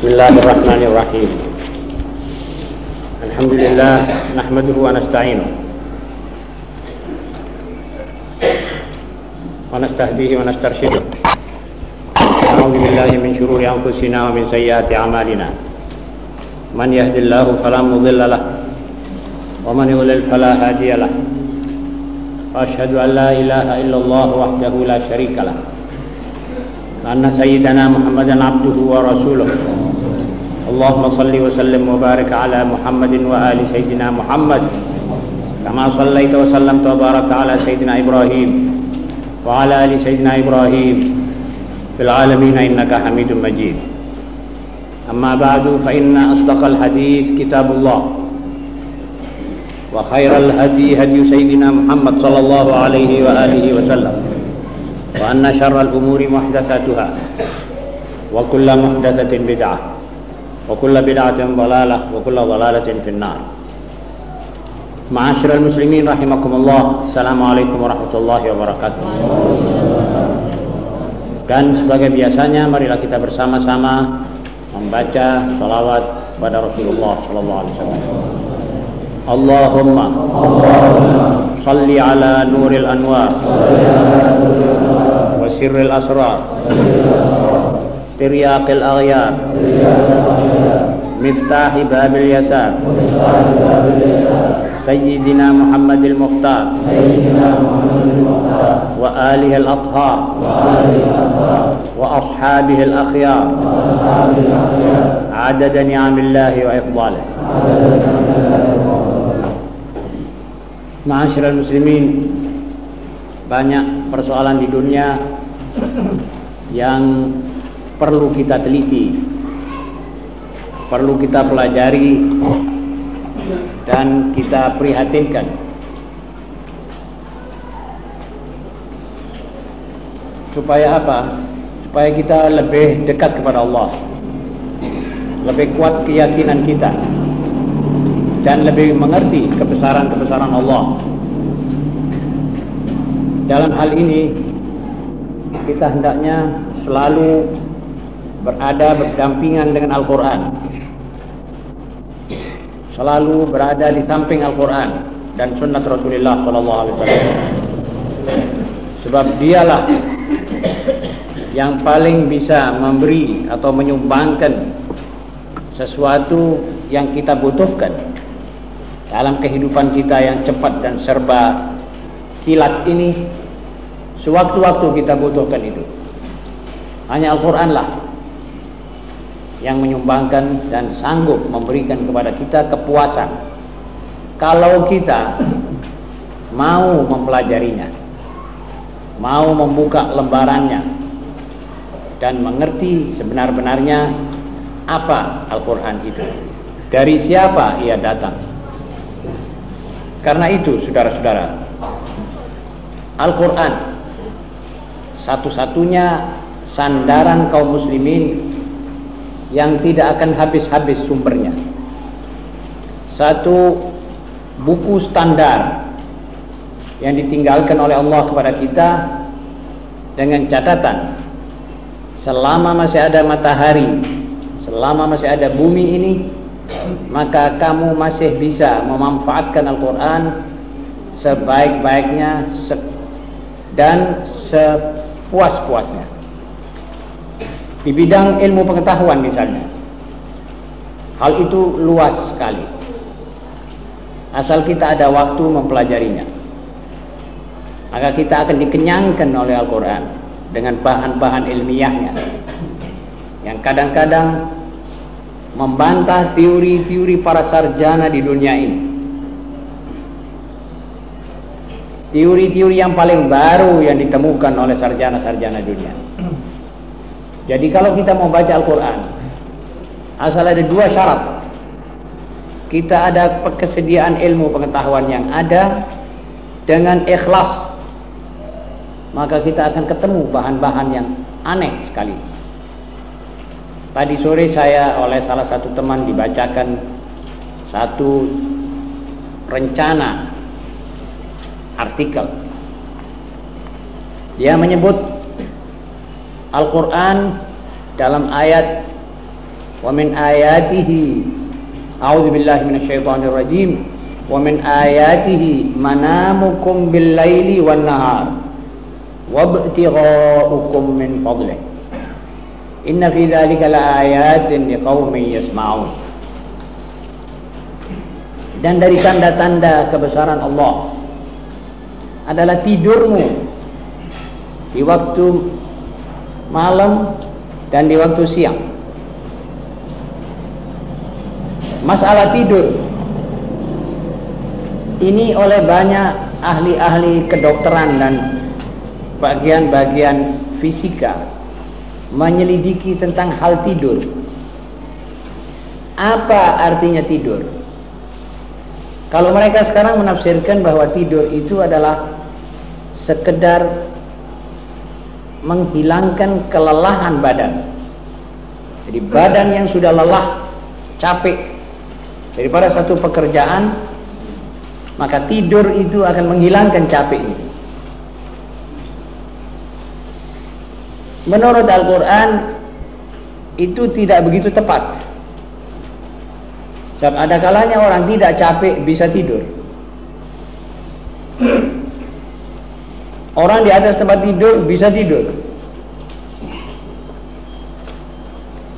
بسم الله الرحمن الرحيم. الحمد لله نحمده ونستعينه. ونستهديه ونسترشده. نعوذ بالله من شرور أنفسنا ومن سيئات أعمالنا. من يهد الله فلا مضل له ومن يضلل فلا هادي له. وأشهد أن لا إله إلا الله وحده لا شريك له. وأن سيدنا محمدا عبده ورسوله. اللهم صل وسلم وبارك على محمد وآل سيدنا محمد. كما صليت وسلمت وباركت على سيدنا إبراهيم وعلى آل سيدنا إبراهيم في العالمين إنك حميد مجيد. أما بعد فإن أصدق الحديث كتاب الله وخير الهدي هدي سيدنا محمد صلى الله عليه وآله وسلم وأن شر الأمور محدثاتها وكل محدثة بدعة. وكل بدعة ضلالة وكل ضلالة في النار معاشر المسلمين رحمكم الله السلام عليكم ورحمة الله وبركاته dan sebagai biasanya marilah kita bersama-sama membaca salawat pada Rasulullah sallallahu alaihi wasallam. Allahumma salli ala nuril anwar wa sirril asrar tiryaqil aghyar مفتاح باب اليسار سيدنا محمد المختار وآله الأطهار وأصحابه الأخيار عدد نعم الله وإفضاله Ma'asyiral muslimin banyak persoalan di dunia yang perlu kita teliti perlu kita pelajari dan kita prihatinkan. Supaya apa? supaya kita lebih dekat kepada Allah. Lebih kuat keyakinan kita. Dan lebih mengerti kebesaran-kebesaran Allah. Dalam hal ini kita hendaknya selalu berada berdampingan dengan Al-Quran selalu berada di samping Al-Quran dan sunnah Rasulullah SAW sebab dialah yang paling bisa memberi atau menyumbangkan sesuatu yang kita butuhkan dalam kehidupan kita yang cepat dan serba kilat ini sewaktu-waktu kita butuhkan itu. Hanya Al-Quran lah yang menyumbangkan dan sanggup memberikan kepada kita kepuasan. Kalau kita mau mempelajarinya mau membuka lembarannya dan mengerti sebenar-benarnya apa Al-Quran itu dari siapa ia datang. Karena itu saudara-saudara Al-Quran satu-satunya sandaran kaum muslimin yang tidak akan habis-habis sumbernya. Satu buku standar yang ditinggalkan oleh Allah kepada kita dengan catatan selama masih ada matahari selama masih ada bumi ini maka kamu masih bisa memanfaatkan Al-Quran sebaik-baiknya dan sepuas-puasnya di bidang ilmu pengetahuan misalnya. Hal itu luas sekali. Asal kita ada waktu mempelajarinya. Maka kita akan dikenyangkan oleh Al-Quran dengan bahan-bahan ilmiahnya. Yang kadang-kadang membantah teori-teori para sarjana di dunia ini. Teori-teori yang paling baru yang ditemukan oleh sarjana-sarjana dunia jadi kalau kita mau baca Al-Quran asal ada dua syarat. Kita ada kesediaan ilmu pengetahuan yang ada dengan ikhlas maka kita akan ketemu bahan-bahan yang aneh sekali. Tadi sore saya oleh salah satu teman dibacakan satu rencana artikel. Dia menyebut Al-Quran dalam ayat wa min ayatihi a'udzu billahi minasyaitonir rajim wa min ayatihi manamukum bil laili wan nahar wa ibtigha'ukum min fadlih. Inna fi dzalika laayatin liqaumin yasma'un. Dan dari tanda-tanda kebesaran Allah adalah tidurmu di waktu malam dan di waktu siang. Masalah tidur ini oleh banyak ahli-ahli kedokteran dan bagian-bagian fisika menyelidiki tentang hal tidur. Apa artinya tidur? Kalau mereka sekarang menafsirkan bahwa tidur itu adalah sekedar menghilangkan kelelahan badan. Jadi badan yang sudah lelah, capek daripada satu pekerjaan, maka tidur itu akan menghilangkan capek itu. Menurut Al-Quran itu tidak begitu tepat. Sebab ada kalanya orang tidak capek bisa tidur. Orang di atas tempat tidur bisa tidur.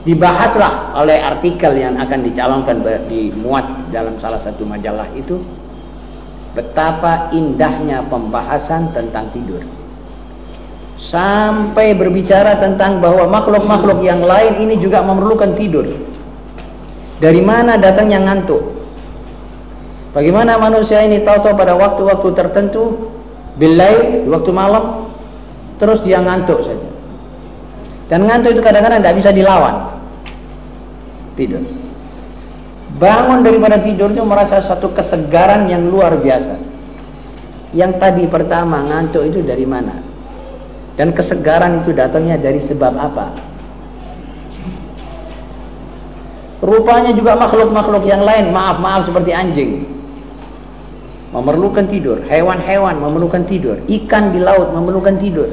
Dibahaslah oleh artikel yang akan dicalonkan dimuat dalam salah satu majalah itu betapa indahnya pembahasan tentang tidur. Sampai berbicara tentang bahwa makhluk-makhluk yang lain ini juga memerlukan tidur. Dari mana datangnya ngantuk? Bagaimana manusia ini tahu-tahu pada waktu-waktu tertentu Bilai waktu malam terus dia ngantuk saja. Dan ngantuk itu kadang-kadang tidak bisa dilawan. Tidur. Bangun daripada tidur itu merasa satu kesegaran yang luar biasa. Yang tadi pertama ngantuk itu dari mana? Dan kesegaran itu datangnya dari sebab apa? Rupanya juga makhluk-makhluk yang lain, maaf-maaf seperti anjing memerlukan tidur, hewan-hewan memerlukan tidur, ikan di laut memerlukan tidur.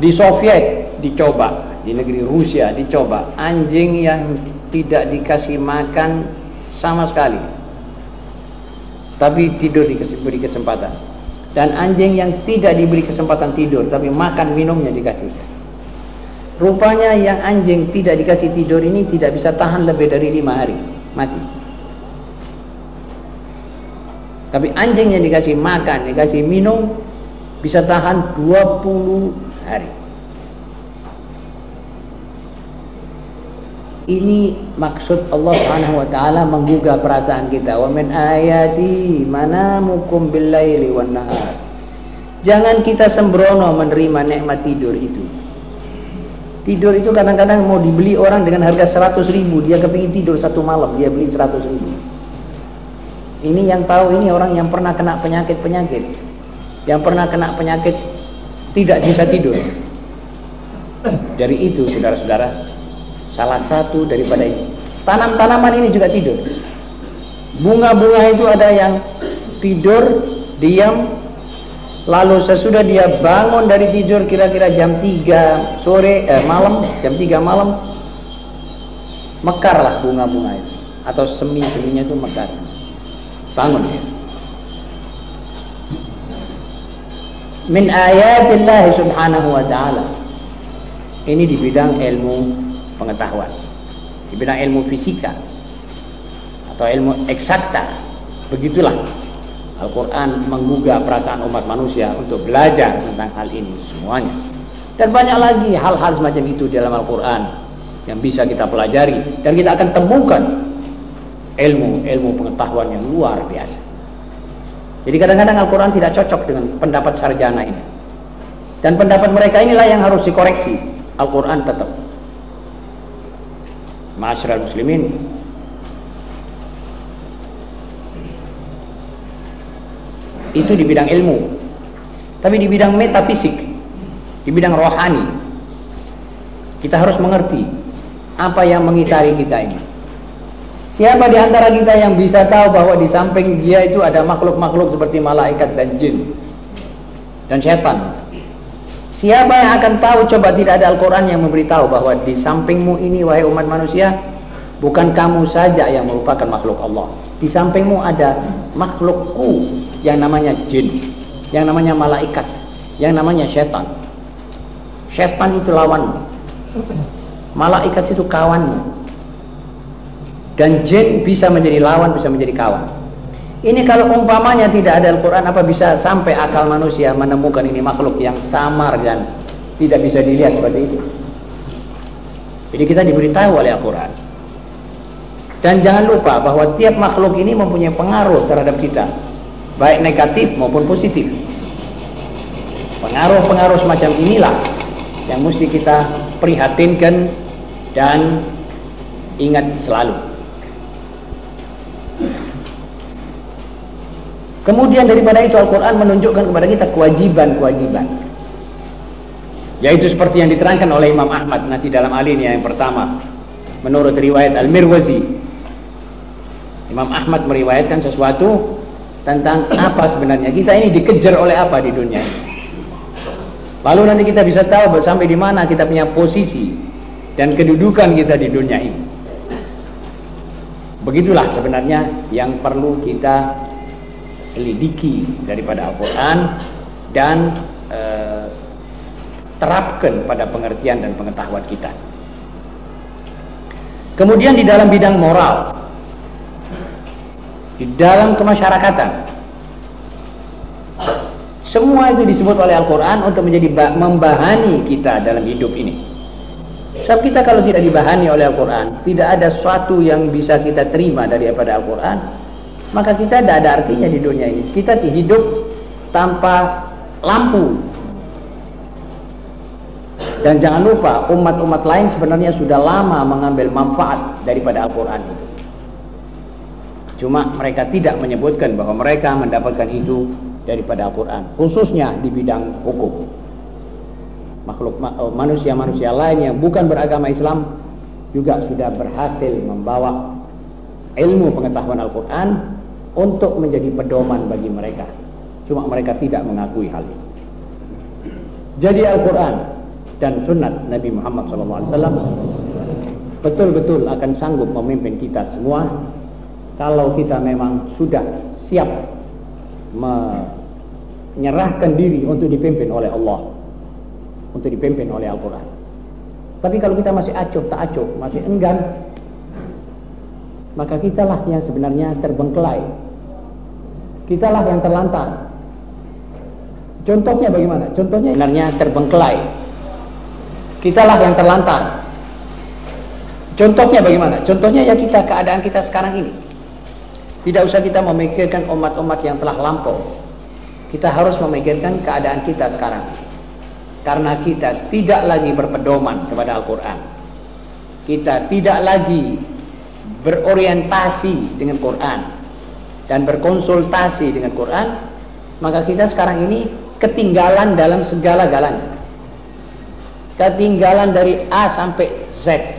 Di Soviet dicoba, di negeri Rusia dicoba, anjing yang tidak dikasih makan sama sekali. Tapi tidur diberi kesempatan. Dan anjing yang tidak diberi kesempatan tidur, tapi makan minumnya dikasih. Rupanya yang anjing tidak dikasih tidur ini tidak bisa tahan lebih dari lima hari, mati. Tapi anjing yang dikasih makan, dikasih minum bisa tahan 20 hari. Ini maksud Allah Subhanahu wa taala menggugah perasaan kita. Wa min ayati manamukum bil laili wan nahar. Jangan kita sembrono menerima nikmat tidur itu. Tidur itu kadang-kadang mau dibeli orang dengan harga 100 ribu Dia kepingin tidur satu malam Dia beli 100 ribu ini yang tahu ini orang yang pernah kena penyakit-penyakit. Yang pernah kena penyakit tidak bisa tidur. Dari itu saudara-saudara, salah satu daripada ini. Tanam-tanaman ini juga tidur. Bunga-bunga itu ada yang tidur, diam, lalu sesudah dia bangun dari tidur kira-kira jam 3 sore, eh, malam, jam 3 malam, mekarlah bunga-bunga itu. Atau semi-seminya itu mekar bangun. Ya. min ayatillah subhanahu wa ta'ala. Ini di bidang ilmu pengetahuan. Di bidang ilmu fisika. Atau ilmu eksakta. Begitulah Al-Quran menggugah perasaan umat manusia untuk belajar tentang hal ini semuanya. Dan banyak lagi hal-hal semacam itu dalam Al-Quran yang bisa kita pelajari dan kita akan temukan ilmu ilmu pengetahuan yang luar biasa. Jadi kadang-kadang Al-Quran tidak cocok dengan pendapat sarjana ini. Dan pendapat mereka inilah yang harus dikoreksi. Al-Quran tetap. Masyarakat muslimin. Itu di bidang ilmu. Tapi di bidang metafisik, di bidang rohani, kita harus mengerti apa yang mengitari kita ini. Siapa di antara kita yang bisa tahu bahwa di samping dia itu ada makhluk-makhluk seperti malaikat dan jin dan setan? Siapa yang akan tahu coba tidak ada Al-Quran yang memberitahu bahwa di sampingmu ini wahai umat manusia bukan kamu saja yang merupakan makhluk Allah. Di sampingmu ada makhlukku yang namanya jin, yang namanya malaikat, yang namanya setan. Setan itu lawanmu. Malaikat itu kawanmu. Dan jin bisa menjadi lawan, bisa menjadi kawan. Ini kalau umpamanya tidak ada Al-Quran apa bisa sampai akal manusia menemukan ini makhluk yang samar dan tidak bisa dilihat seperti itu. Jadi kita diberitahu oleh Al-Quran. Dan jangan lupa bahwa tiap makhluk ini mempunyai pengaruh terhadap kita. Baik negatif maupun positif. Pengaruh-pengaruh semacam inilah yang mesti kita prihatinkan dan ingat selalu. Kemudian daripada itu Al-Quran menunjukkan kepada kita kewajiban-kewajiban. Yaitu seperti yang diterangkan oleh Imam Ahmad nanti dalam alinea yang pertama. Menurut riwayat Al-Mirwazi. Imam Ahmad meriwayatkan sesuatu tentang apa sebenarnya. Kita ini dikejar oleh apa di dunia ini. Lalu nanti kita bisa tahu sampai di mana kita punya posisi dan kedudukan kita di dunia ini. Begitulah sebenarnya yang perlu kita selidiki daripada Al-Quran dan e, terapkan pada pengertian dan pengetahuan kita. Kemudian di dalam bidang moral, di dalam kemasyarakatan, semua itu disebut oleh Al-Quran untuk menjadi membahani kita dalam hidup ini. Sebab kita kalau tidak dibahani oleh Al-Quran, tidak ada sesuatu yang bisa kita terima daripada Al-Quran, maka kita tidak ada artinya di dunia ini. Kita hidup tanpa lampu. Dan jangan lupa, umat-umat lain sebenarnya sudah lama mengambil manfaat daripada Al-Quran itu. Cuma mereka tidak menyebutkan bahwa mereka mendapatkan itu daripada Al-Quran. Khususnya di bidang hukum. Makhluk oh, manusia-manusia lain yang bukan beragama Islam juga sudah berhasil membawa ilmu pengetahuan Al-Quran untuk menjadi pedoman bagi mereka. Cuma mereka tidak mengakui hal itu. Jadi Al-Quran dan sunnat Nabi Muhammad SAW betul-betul akan sanggup memimpin kita semua kalau kita memang sudah siap menyerahkan diri untuk dipimpin oleh Allah untuk dipimpin oleh Al-Quran tapi kalau kita masih acuh tak acuh masih enggan maka kitalah yang sebenarnya terbengkelai. Kitalah yang terlantar. Contohnya bagaimana? Contohnya sebenarnya terbengkelai. Kitalah yang terlantar. Contohnya bagaimana? Contohnya ya kita keadaan kita sekarang ini. Tidak usah kita memikirkan umat-umat yang telah lampau. Kita harus memikirkan keadaan kita sekarang. Karena kita tidak lagi berpedoman kepada Al-Quran. Kita tidak lagi berorientasi dengan Quran dan berkonsultasi dengan Quran, maka kita sekarang ini ketinggalan dalam segala-galanya. Ketinggalan dari A sampai Z.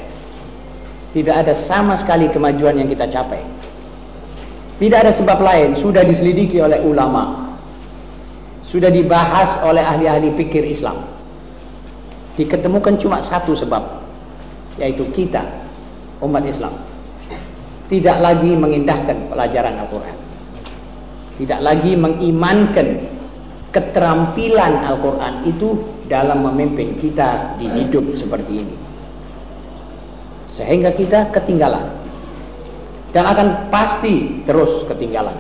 Tidak ada sama sekali kemajuan yang kita capai. Tidak ada sebab lain, sudah diselidiki oleh ulama. Sudah dibahas oleh ahli-ahli pikir Islam. Diketemukan cuma satu sebab, yaitu kita, umat Islam tidak lagi mengindahkan pelajaran Al-Quran tidak lagi mengimankan keterampilan Al-Quran itu dalam memimpin kita di hidup seperti ini. Sehingga kita ketinggalan. Dan akan pasti terus ketinggalan.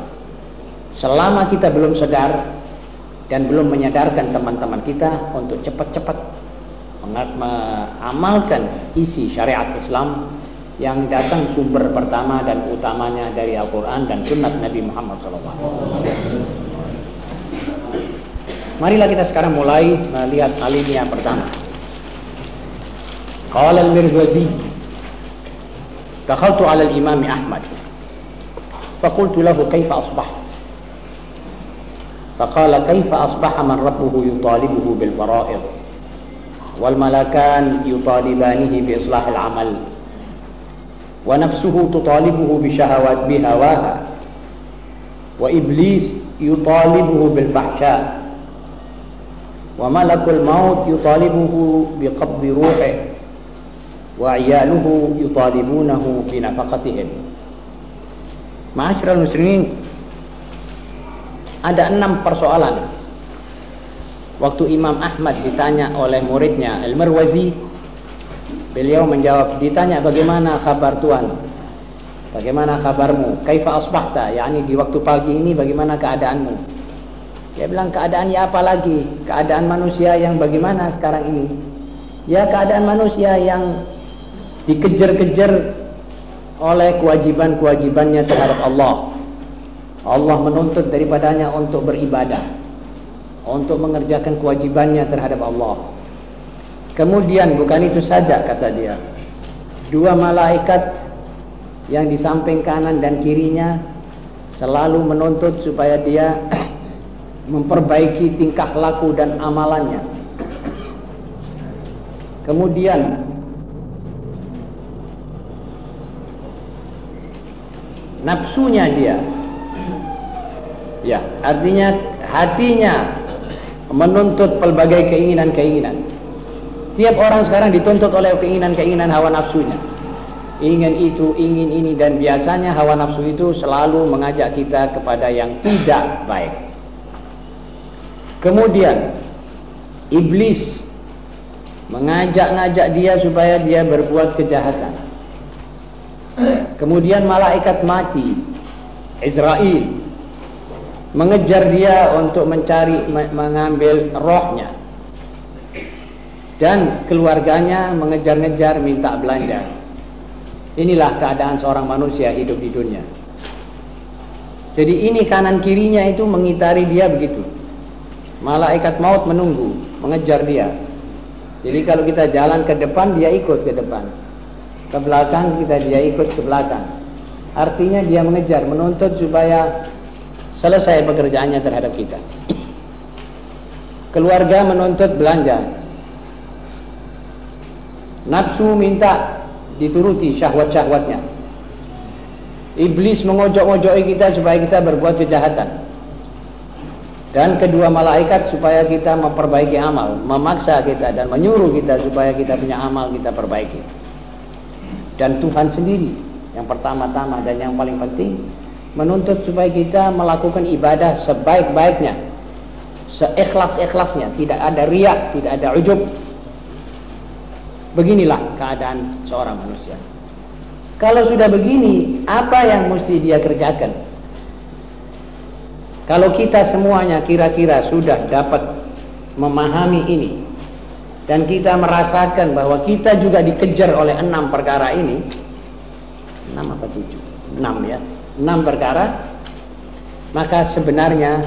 Selama kita belum sadar dan belum menyadarkan teman-teman kita untuk cepat-cepat mengamalkan isi syariat Islam yang datang sumber pertama dan utamanya dari Al-Quran dan Sunnat Nabi Muhammad SAW. Marilah kita sekarang mulai melihat alinea pertama. Qala al-Mirghazi Dakhaltu ala al-Imam Ahmad فقلت له كيف أصبحت فقال كيف أصبح من ربه يطالبه بالفرائض والملكان يطالبانه بإصلاح العمل ونفسه تطالبه بشهوات بهواها وإبليس يطالبه بالفحشاء wa malakul maut yutalibuhu biqabdi ruhi wa iyaluhu yutalibunahu binafaqatihim Ma'asyiral muslimin ada enam persoalan waktu Imam Ahmad ditanya oleh muridnya Al-Marwazi beliau menjawab ditanya bagaimana kabar Tuhan bagaimana kabarmu? Kaifa asbahta? Yakni di waktu pagi ini bagaimana keadaanmu? Dia bilang keadaan ya apa lagi? Keadaan manusia yang bagaimana sekarang ini? Ya keadaan manusia yang dikejar-kejar oleh kewajiban-kewajibannya terhadap Allah. Allah menuntut daripadanya untuk beribadah untuk mengerjakan kewajibannya terhadap Allah kemudian bukan itu saja kata dia. Dua malaikat yang di samping kanan dan kirinya selalu menuntut supaya dia memperbaiki tingkah laku dan amalannya. Kemudian nafsunya dia. Ya, artinya hatinya menuntut pelbagai keinginan-keinginan. Tiap orang sekarang dituntut oleh keinginan-keinginan hawa nafsunya. Ingin itu, ingin ini dan biasanya hawa nafsu itu selalu mengajak kita kepada yang tidak baik. Kemudian iblis mengajak-ngajak dia supaya dia berbuat kejahatan. Kemudian malaikat mati, Israel mengejar dia untuk mencari mengambil rohnya dan keluarganya mengejar-ngejar minta belanja. Inilah keadaan seorang manusia hidup di dunia. Jadi ini kanan kirinya itu mengitari dia begitu. Malaikat maut menunggu mengejar dia. Jadi kalau kita jalan ke depan dia ikut ke depan. Ke belakang kita dia ikut ke belakang. Artinya dia mengejar menuntut supaya selesai pekerjaannya terhadap kita. Keluarga menuntut belanja. Nafsu minta dituruti syahwat-syahwatnya. Iblis mengojok-ojoki kita supaya kita berbuat kejahatan. Dan kedua malaikat supaya kita memperbaiki amal, memaksa kita dan menyuruh kita supaya kita punya amal kita perbaiki. Dan Tuhan sendiri yang pertama-tama dan yang paling penting menuntut supaya kita melakukan ibadah sebaik-baiknya seikhlas-ikhlasnya tidak ada riak tidak ada ujub beginilah keadaan seorang manusia. Kalau sudah begini apa yang mesti dia kerjakan? Kalau kita semuanya kira-kira sudah dapat memahami ini dan kita merasakan bahwa kita juga dikejar oleh enam perkara ini enam apa tujuh? Enam ya. Enam perkara maka sebenarnya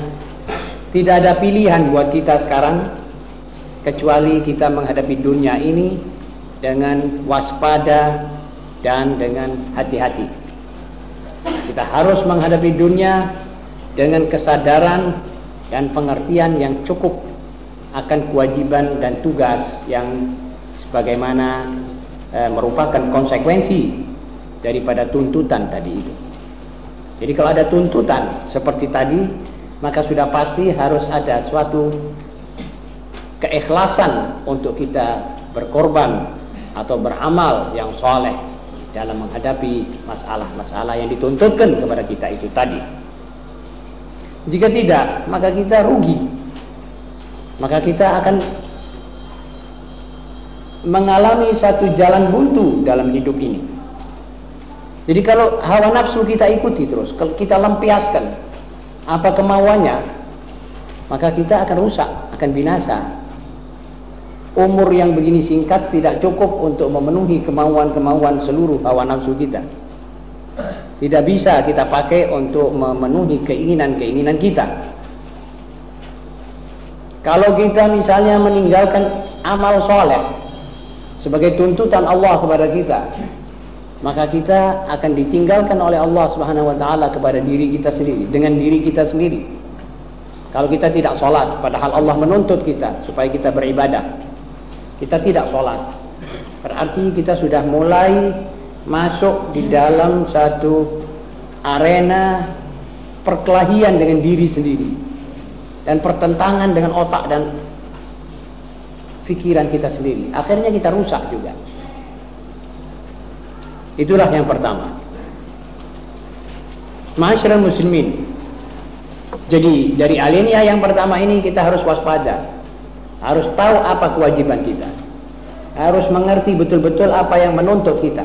tidak ada pilihan buat kita sekarang kecuali kita menghadapi dunia ini dengan waspada dan dengan hati-hati. Kita harus menghadapi dunia dengan kesadaran dan pengertian yang cukup akan kewajiban dan tugas yang sebagaimana e, merupakan konsekuensi daripada tuntutan tadi itu. Jadi kalau ada tuntutan seperti tadi, maka sudah pasti harus ada suatu keikhlasan untuk kita berkorban atau beramal yang soleh dalam menghadapi masalah-masalah yang dituntutkan kepada kita itu tadi. Jika tidak, maka kita rugi. Maka kita akan mengalami satu jalan buntu dalam hidup ini. Jadi kalau hawa nafsu kita ikuti terus, kalau kita lampiaskan apa kemauannya, maka kita akan rusak, akan binasa. Umur yang begini singkat tidak cukup untuk memenuhi kemauan-kemauan seluruh hawa nafsu kita. Tidak bisa kita pakai untuk memenuhi keinginan-keinginan kita. Kalau kita misalnya meninggalkan amal soleh sebagai tuntutan Allah kepada kita, maka kita akan ditinggalkan oleh Allah Subhanahu wa taala kepada diri kita sendiri dengan diri kita sendiri. Kalau kita tidak sholat, padahal Allah menuntut kita supaya kita beribadah. Kita tidak sholat. Berarti kita sudah mulai masuk di dalam satu arena perkelahian dengan diri sendiri. Dan pertentangan dengan otak dan pikiran kita sendiri. Akhirnya kita rusak juga. Itulah yang pertama. Masyarakat muslimin. Jadi dari alinea yang pertama ini kita harus waspada. Harus tahu apa kewajiban kita. Harus mengerti betul-betul apa yang menuntut kita.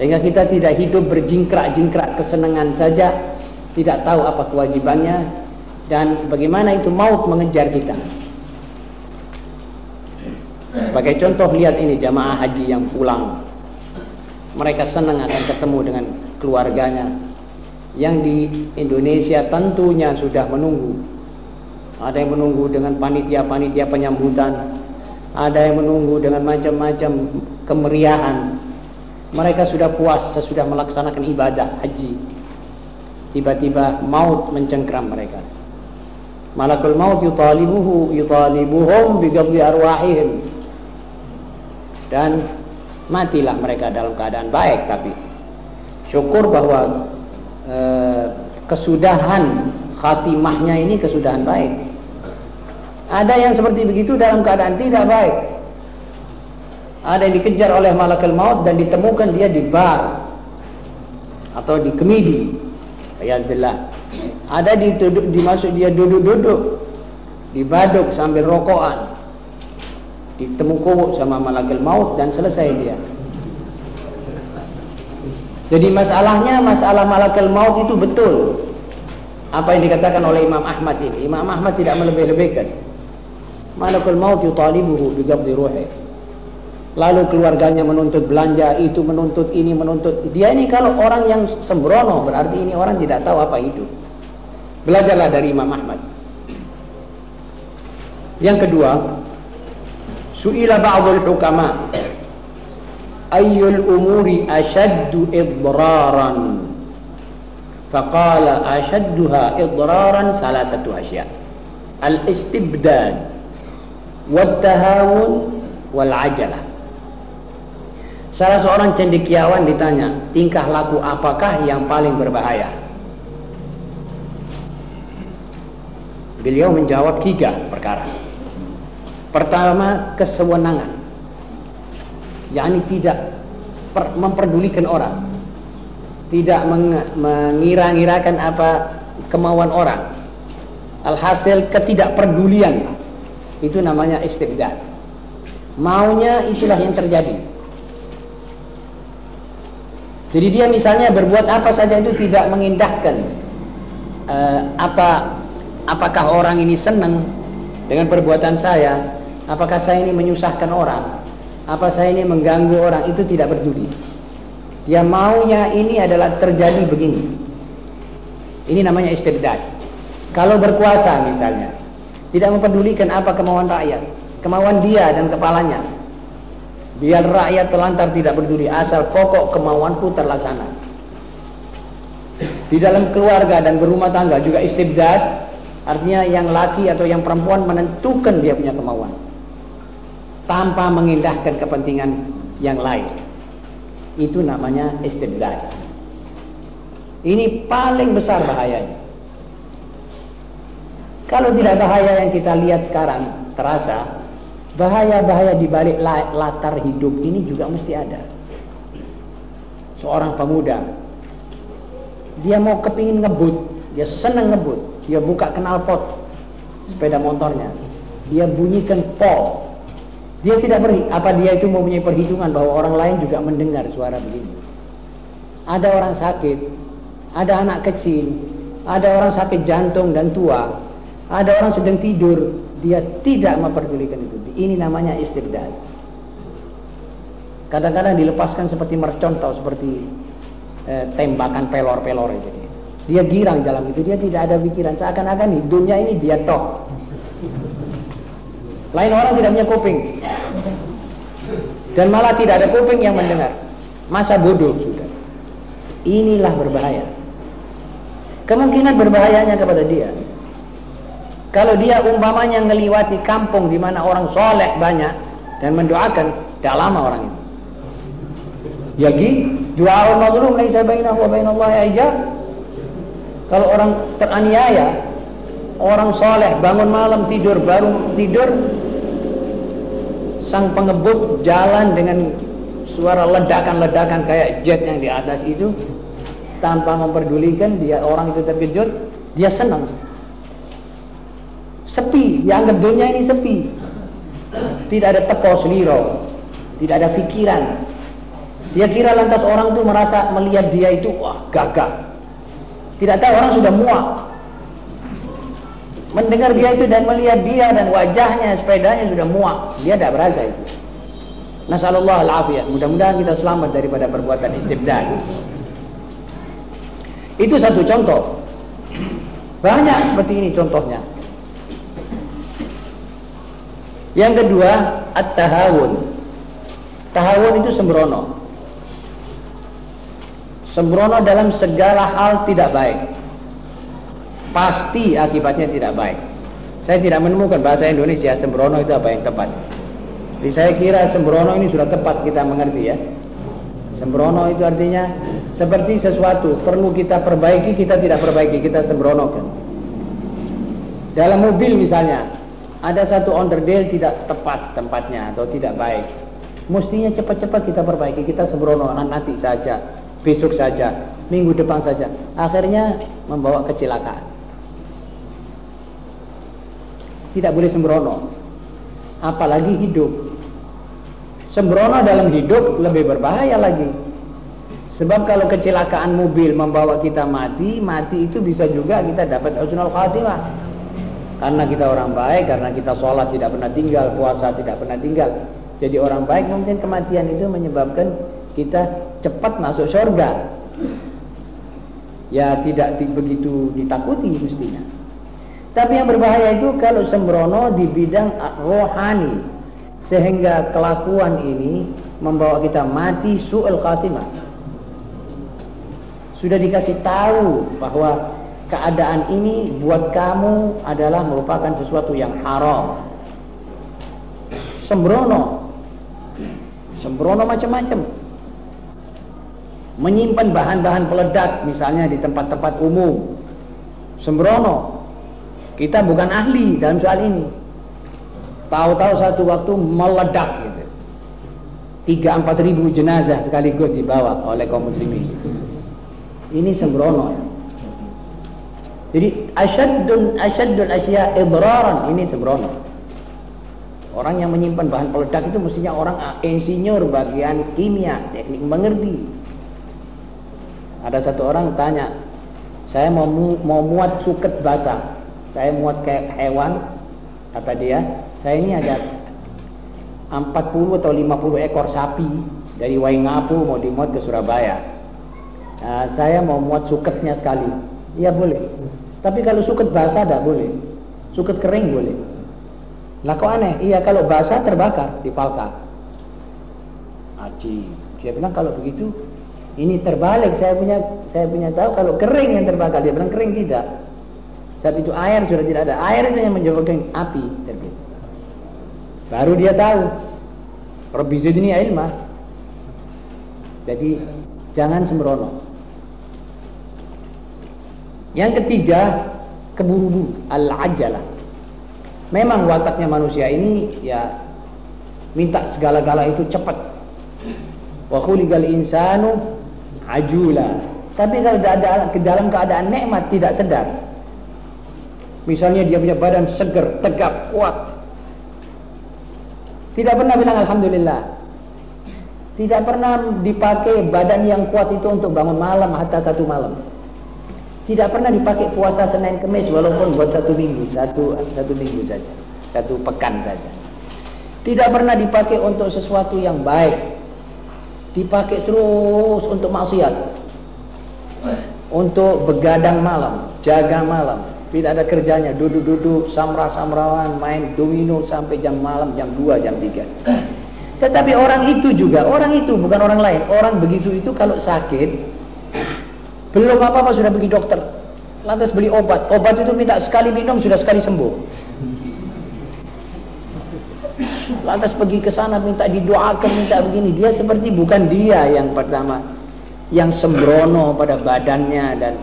Sehingga kita tidak hidup berjingkrak-jingkrak kesenangan saja, tidak tahu apa kewajibannya dan bagaimana itu maut mengejar kita. Sebagai contoh lihat ini jamaah haji yang pulang. Mereka senang akan ketemu dengan keluarganya. Yang di Indonesia tentunya sudah menunggu. Ada yang menunggu dengan panitia-panitia penyambutan. Ada yang menunggu dengan macam-macam kemeriahan. Mereka sudah puas sesudah melaksanakan ibadah haji. Tiba-tiba maut mencengkram mereka. Malakul maut yutalibuhu yutalibuhum bigadli arwahihim dan matilah mereka dalam keadaan baik tapi syukur bahwa e, kesudahan khatimahnya ini kesudahan baik. Ada yang seperti begitu dalam keadaan tidak baik. Ada yang dikejar oleh malakul maut dan ditemukan dia di bar atau di kemidi. Ayatullah. Ada di dimasuk dia duduk-duduk di baduk sambil rokokan. Ditemu kowok sama malakul maut dan selesai dia. Jadi masalahnya masalah malakul maut itu betul. Apa yang dikatakan oleh Imam Ahmad ini. Imam Ahmad tidak melebih-lebihkan. Malakul maut yutalibuhu biqabdi ruhi. Lalu keluarganya menuntut belanja, itu menuntut ini, menuntut. Dia ini kalau orang yang sembrono, berarti ini orang tidak tahu apa itu. Belajarlah dari Imam Ahmad. Yang kedua, Su'ila ba'dul hukama Ayyul umuri ashaddu idraran Faqala ashadduha idraran salah satu asya Al-istibdad Wal-tahawun Wal-ajalah Salah seorang cendekiawan ditanya Tingkah laku apakah yang paling berbahaya Beliau menjawab tiga perkara Pertama kesewenangan. yakni tidak per, memperdulikan orang. Tidak meng, mengira-ngirakan apa kemauan orang. Alhasil ketidakpedulian. Itu namanya istibdad. Maunya itulah yang terjadi. Jadi dia misalnya berbuat apa saja itu tidak mengindahkan uh, apa apakah orang ini senang dengan perbuatan saya Apakah saya ini menyusahkan orang? Apa saya ini mengganggu orang? Itu tidak peduli. Dia maunya ini adalah terjadi begini. Ini namanya istibdad. Kalau berkuasa misalnya, tidak mempedulikan apa kemauan rakyat, kemauan dia dan kepalanya. Biar rakyat telantar tidak peduli asal pokok kemauanku terlaksana. Di dalam keluarga dan berumah tangga juga istibdad, artinya yang laki atau yang perempuan menentukan dia punya kemauan tanpa mengindahkan kepentingan yang lain. Itu namanya istibdad. Ini paling besar bahayanya. Kalau tidak bahaya yang kita lihat sekarang terasa, bahaya-bahaya di balik latar hidup ini juga mesti ada. Seorang pemuda, dia mau kepingin ngebut, dia senang ngebut, dia buka knalpot sepeda motornya, dia bunyikan pol, dia tidak beri apa dia itu mempunyai perhitungan bahwa orang lain juga mendengar suara begini. Ada orang sakit, ada anak kecil, ada orang sakit jantung dan tua, ada orang sedang tidur, dia tidak memperdulikan itu. Ini namanya istibdad. Kadang-kadang dilepaskan seperti mercontoh, seperti eh, tembakan pelor-pelor itu dia. Dia girang dalam itu, dia tidak ada pikiran. Seakan-akan hidupnya ini dia toh. Lain orang tidak punya kuping. Dan malah tidak ada kuping yang mendengar. Masa bodoh sudah. Inilah berbahaya. Kemungkinan berbahayanya kepada dia. Kalau dia umpamanya ngeliwati kampung di mana orang soleh banyak dan mendoakan, tidak lama orang itu. Yagi, doa mazlum laisa bainahu wa bainallahi. Kalau orang teraniaya, orang soleh bangun malam tidur baru tidur sang pengebut jalan dengan suara ledakan-ledakan kayak jet yang di atas itu tanpa memperdulikan dia orang itu terkejut dia senang. Sepi dianggap dunia ini sepi. Tidak ada teko seliro tidak ada pikiran. Dia kira lantas orang itu merasa melihat dia itu wah gagah. Tidak tahu orang sudah muak mendengar dia itu dan melihat dia dan wajahnya sepedanya sudah muak dia tidak berasa itu Nasallallahu al-afiyah. Mudah-mudahan kita selamat daripada perbuatan istibdad. Itu satu contoh. Banyak seperti ini contohnya. Yang kedua, at-tahawun. Tahawun itu sembrono. Sembrono dalam segala hal tidak baik. Pasti akibatnya tidak baik. Saya tidak menemukan bahasa Indonesia sembrono itu apa yang tepat. Jadi saya kira sembrono ini sudah tepat kita mengerti ya. Sembrono itu artinya seperti sesuatu perlu kita perbaiki, kita tidak perbaiki, kita sembronokan. Dalam mobil misalnya, ada satu onderdel tidak tepat tempatnya atau tidak baik. Mestinya cepat-cepat kita perbaiki, kita sembrono nanti saja, besok saja, minggu depan saja. Akhirnya membawa kecelakaan. Tidak boleh sembrono. Apalagi hidup. Sembrono dalam hidup lebih berbahaya lagi. Sebab kalau kecelakaan mobil membawa kita mati, mati itu bisa juga kita dapat husnul khatimah. Karena kita orang baik, karena kita sholat tidak pernah tinggal, puasa tidak pernah tinggal. Jadi orang baik mungkin kematian itu menyebabkan kita cepat masuk surga. Ya tidak begitu ditakuti mestinya. Tapi yang berbahaya itu kalau sembrono di bidang rohani, sehingga kelakuan ini membawa kita mati su'ul khatimah. Sudah dikasih tahu bahwa keadaan ini buat kamu adalah merupakan sesuatu yang haram. Sembrono. Sembrono macam-macam. Menyimpan bahan-bahan peledak misalnya di tempat-tempat umum. Sembrono kita bukan ahli dalam soal ini Tahu-tahu satu waktu meledak gitu. Tiga empat ribu jenazah sekaligus dibawa oleh kaum muslimin. Ini sembrono. Jadi asyaddun asyaddul asya idraran ini sembrono. Orang yang menyimpan bahan peledak itu mestinya orang insinyur bagian kimia, teknik mengerti. Ada satu orang tanya, saya mau mau muat suket basah, saya muat kayak hewan, kata dia, saya ini ada 40 atau 50 ekor sapi dari Waingapu mau dimuat ke Surabaya. Nah, saya mau muat suketnya sekali. Iya boleh. Tapi kalau suket basah tidak boleh. Suket kering boleh. Lah kok aneh? Iya kalau basah terbakar di palka. Aji. Dia bilang kalau begitu ini terbalik. Saya punya saya punya tahu kalau kering yang terbakar. Dia bilang kering tidak. Saat itu air sudah tidak ada. Air itu yang menyebabkan api terbit. Baru dia tahu. Rabbi zidni ilma. Jadi jangan sembrono. Yang ketiga, keburu-buru, al-ajalah. Memang wataknya manusia ini ya minta segala-gala itu cepat. Wa khuliqal insanu ajula. Tapi kalau ada ke dalam keadaan nikmat tidak sedar. Misalnya dia punya badan seger, tegap, kuat. Tidak pernah bilang Alhamdulillah. Tidak pernah dipakai badan yang kuat itu untuk bangun malam hatta satu malam. Tidak pernah dipakai puasa Senin Kemis walaupun buat satu minggu, satu satu minggu saja, satu pekan saja. Tidak pernah dipakai untuk sesuatu yang baik. Dipakai terus untuk maksiat. Untuk begadang malam, jaga malam, tidak ada kerjanya, duduk-duduk, samrah-samrawan, main domino sampai jam malam, jam 2, jam 3. Tetapi orang itu juga, orang itu bukan orang lain. Orang begitu itu kalau sakit, belum apa-apa sudah pergi dokter. Lantas beli obat. Obat itu minta sekali minum sudah sekali sembuh. Lantas pergi ke sana minta didoakan, minta begini. Dia seperti bukan dia yang pertama. Yang sembrono pada badannya dan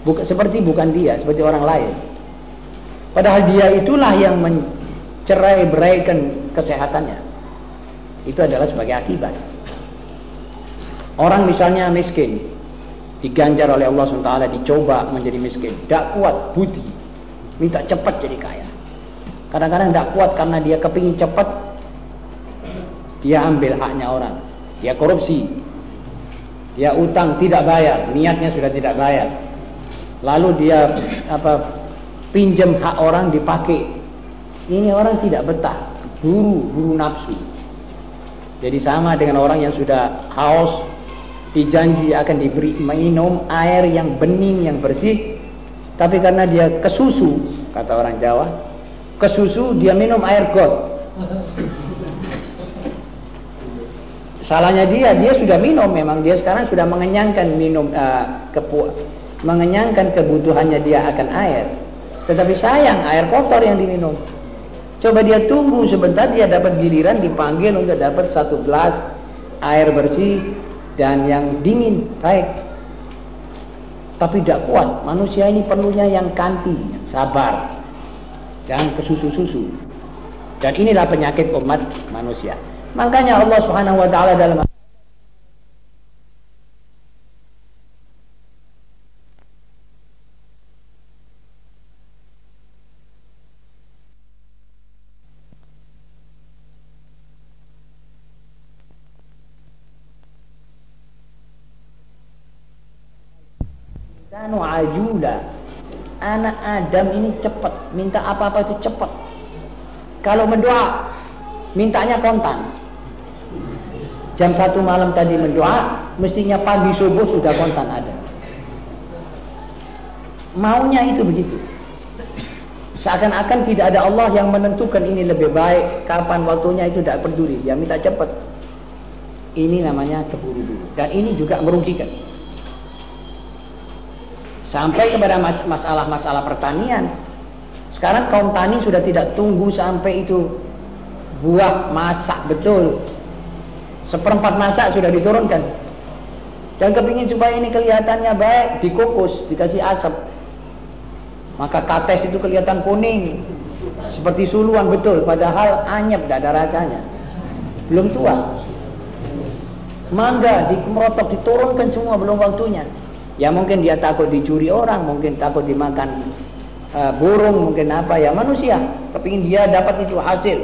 Bukan, seperti bukan dia, seperti orang lain. Padahal dia itulah yang mencerai beraikan kesehatannya. Itu adalah sebagai akibat. Orang misalnya miskin, diganjar oleh Allah SWT, dicoba menjadi miskin, tidak kuat budi, minta cepat jadi kaya. Kadang-kadang tidak kuat karena dia kepingin cepat, dia ambil haknya orang, dia korupsi, dia utang tidak bayar, niatnya sudah tidak bayar. Lalu dia apa pinjam hak orang dipakai. Ini orang tidak betah, buru buru nafsu. Jadi sama dengan orang yang sudah haus, dijanji akan diberi minum air yang bening yang bersih, tapi karena dia kesusu, kata orang Jawa, kesusu dia minum air got. Salahnya dia, dia sudah minum memang dia sekarang sudah mengenyangkan minum uh, kepu mengenyangkan kebutuhannya dia akan air. Tetapi sayang air kotor yang diminum. Coba dia tunggu sebentar dia dapat giliran dipanggil untuk dapat satu gelas air bersih dan yang dingin baik. Tapi tidak kuat. Manusia ini perlunya yang kanti, sabar. Jangan kesusu-susu. Dan inilah penyakit umat manusia. Makanya Allah Subhanahu wa taala dalam Sanu ajula. Anak Adam ini cepat, minta apa-apa itu cepat. Kalau mendoa, mintanya kontan. Jam satu malam tadi mendoa, mestinya pagi subuh sudah kontan ada. Maunya itu begitu. Seakan-akan tidak ada Allah yang menentukan ini lebih baik, kapan waktunya itu tidak peduli. Dia minta cepat. Ini namanya keburu-buru. Dan ini juga merugikan. Sampai kepada masalah-masalah pertanian. Sekarang kaum tani sudah tidak tunggu sampai itu buah masak betul Seperempat masak sudah diturunkan. Dan kepingin supaya ini kelihatannya baik, dikukus, dikasih asap. Maka kates itu kelihatan kuning. Seperti suluan betul, padahal anyep, tidak ada rasanya. Belum tua. Mangga dikemerotok, diturunkan semua, belum waktunya. Ya mungkin dia takut dicuri orang, mungkin takut dimakan uh, burung, mungkin apa ya manusia. Kepingin dia dapat itu hasil.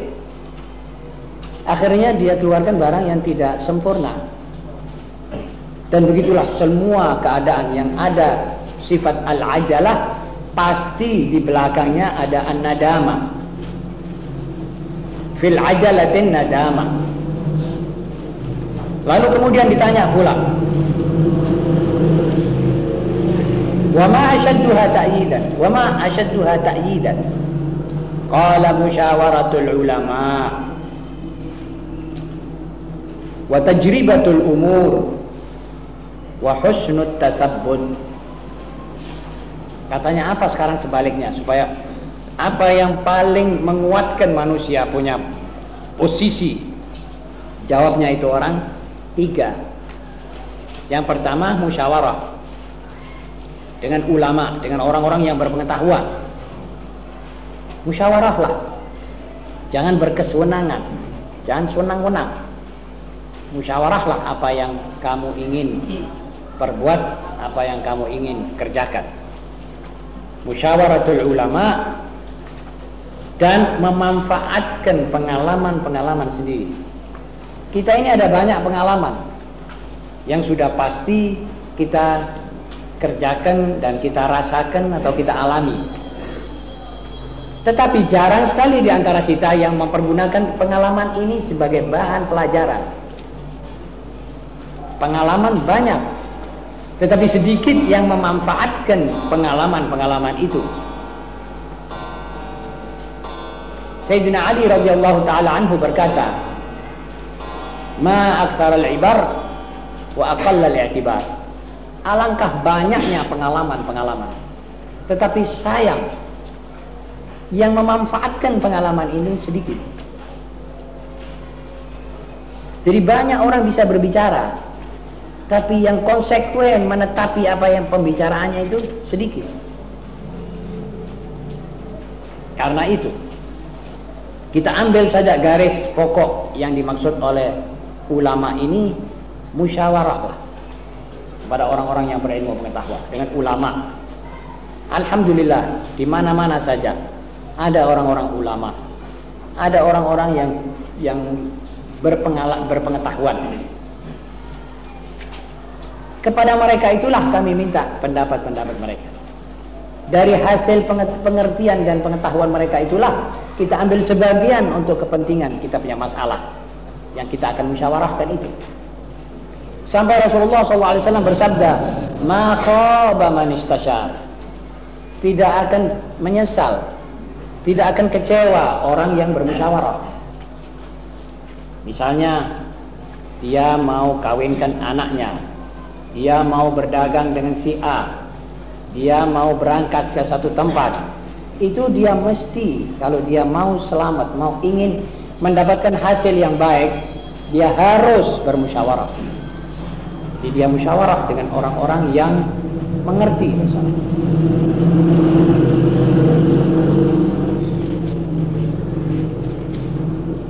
Akhirnya dia keluarkan barang yang tidak sempurna. Dan begitulah semua keadaan yang ada sifat al-ajalah pasti di belakangnya ada an-nadama. Fil ajalatin nadama. Lalu kemudian ditanya pula. Wa ma ashadduha ta'yidan? Qala musyawaratul ulama' wa tajribatul umur wa husnut tasabbun katanya apa sekarang sebaliknya? Supaya apa yang paling menguatkan manusia punya posisi? Jawabnya itu orang tiga. Yang pertama musyawarah dengan ulama dengan orang-orang yang berpengetahuan. Musyawarahlah. Jangan berkesenangan. Jangan senang-senang. Musyawarahlah apa yang kamu ingin perbuat, apa yang kamu ingin kerjakan. Musyawaratul ulama dan memanfaatkan pengalaman-pengalaman sendiri. Kita ini ada banyak pengalaman. Yang sudah pasti kita kerjakan dan kita rasakan atau kita alami. Tetapi jarang sekali di antara kita yang mempergunakan pengalaman ini sebagai bahan pelajaran. Pengalaman banyak tetapi sedikit yang memanfaatkan pengalaman-pengalaman itu. Sayyidina Ali radhiyallahu taala anhu berkata ma aktsar al-ibar wa aqall al-i'tibar alangkah banyaknya pengalaman-pengalaman. Tetapi sayang yang memanfaatkan pengalaman ini sedikit. Jadi banyak orang bisa berbicara tapi yang konsekuen menetapi apa yang pembicaraannya itu sedikit. Karena itu, Kita ambil saja garis pokok yang dimaksud oleh ulama ini musyawarah kepada orang-orang yang berilmu pengetahuan dengan ulama. Alhamdulillah di mana-mana saja ada orang-orang ulama, ada orang-orang yang yang berpengalaman berpengetahuan. Kepada mereka itulah kami minta pendapat-pendapat mereka. Dari hasil pengertian dan pengetahuan mereka itulah kita ambil sebagian untuk kepentingan kita punya masalah yang kita akan musyawarahkan itu. Sampai Rasulullah SAW bersabda, "Ma khaba man Tidak akan menyesal, tidak akan kecewa orang yang bermusyawarah. Misalnya dia mau kawinkan anaknya, dia mau berdagang dengan si A, dia mau berangkat ke satu tempat, itu dia mesti kalau dia mau selamat, mau ingin mendapatkan hasil yang baik, dia harus bermusyawarah. Jadi dia musyawarah dengan orang-orang yang mengerti misalnya.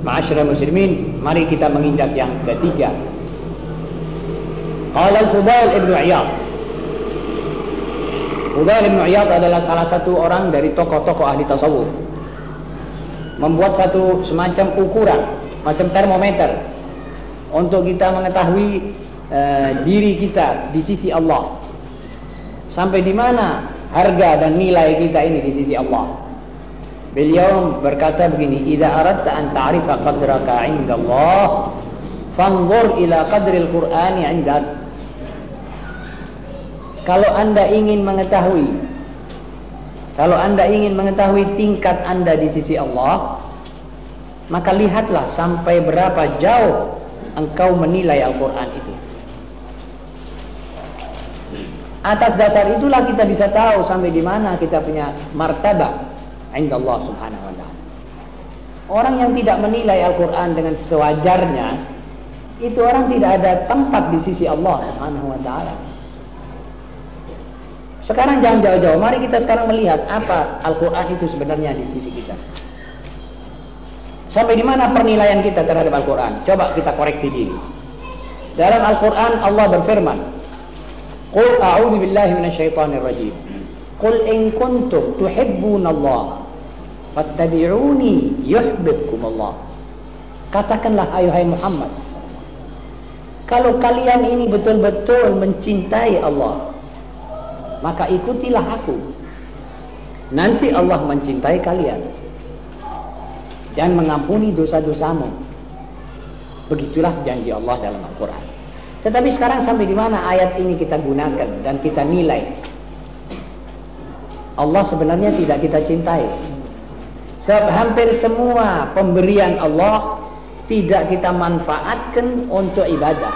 Ma'asyiral muslimin, mari kita menginjak yang ketiga. Qala al-Fudail Ibnu Iyad Udail bin Iyad adalah salah satu orang dari tokoh-tokoh ahli tasawuf. Membuat satu semacam ukuran, semacam termometer untuk kita mengetahui uh, diri kita di sisi Allah. Sampai di mana harga dan nilai kita ini di sisi Allah. Beliau berkata begini, "Idza aradta an ta'rifa qadraka 'inda Allah, fanzur ila qadril Qur'ani 'indak." Kalau Anda ingin mengetahui kalau Anda ingin mengetahui tingkat Anda di sisi Allah, maka lihatlah sampai berapa jauh engkau menilai Al-Qur'an itu. Atas dasar itulah kita bisa tahu sampai di mana kita punya martabat inda Allah Subhanahu wa taala. Orang yang tidak menilai Al-Qur'an dengan sewajarnya, itu orang tidak ada tempat di sisi Allah Subhanahu wa taala. Sekarang jangan jauh-jauh. Mari kita sekarang melihat apa Al-Quran itu sebenarnya di sisi kita. Sampai di mana penilaian kita terhadap Al-Quran? Coba kita koreksi diri. Dalam Al-Quran Allah berfirman, Qul a'udhu billahi minasyaitanir rajim. Qul in kuntum Allah, fattabi'uni yuhibbukum Allah. Katakanlah ayuhai Muhammad. Kalau kalian ini betul-betul mencintai Allah, maka ikutilah aku. Nanti Allah mencintai kalian dan mengampuni dosa-dosamu. Begitulah janji Allah dalam Al-Quran. Tetapi sekarang sampai di mana ayat ini kita gunakan dan kita nilai? Allah sebenarnya tidak kita cintai. Sebab hampir semua pemberian Allah tidak kita manfaatkan untuk ibadah.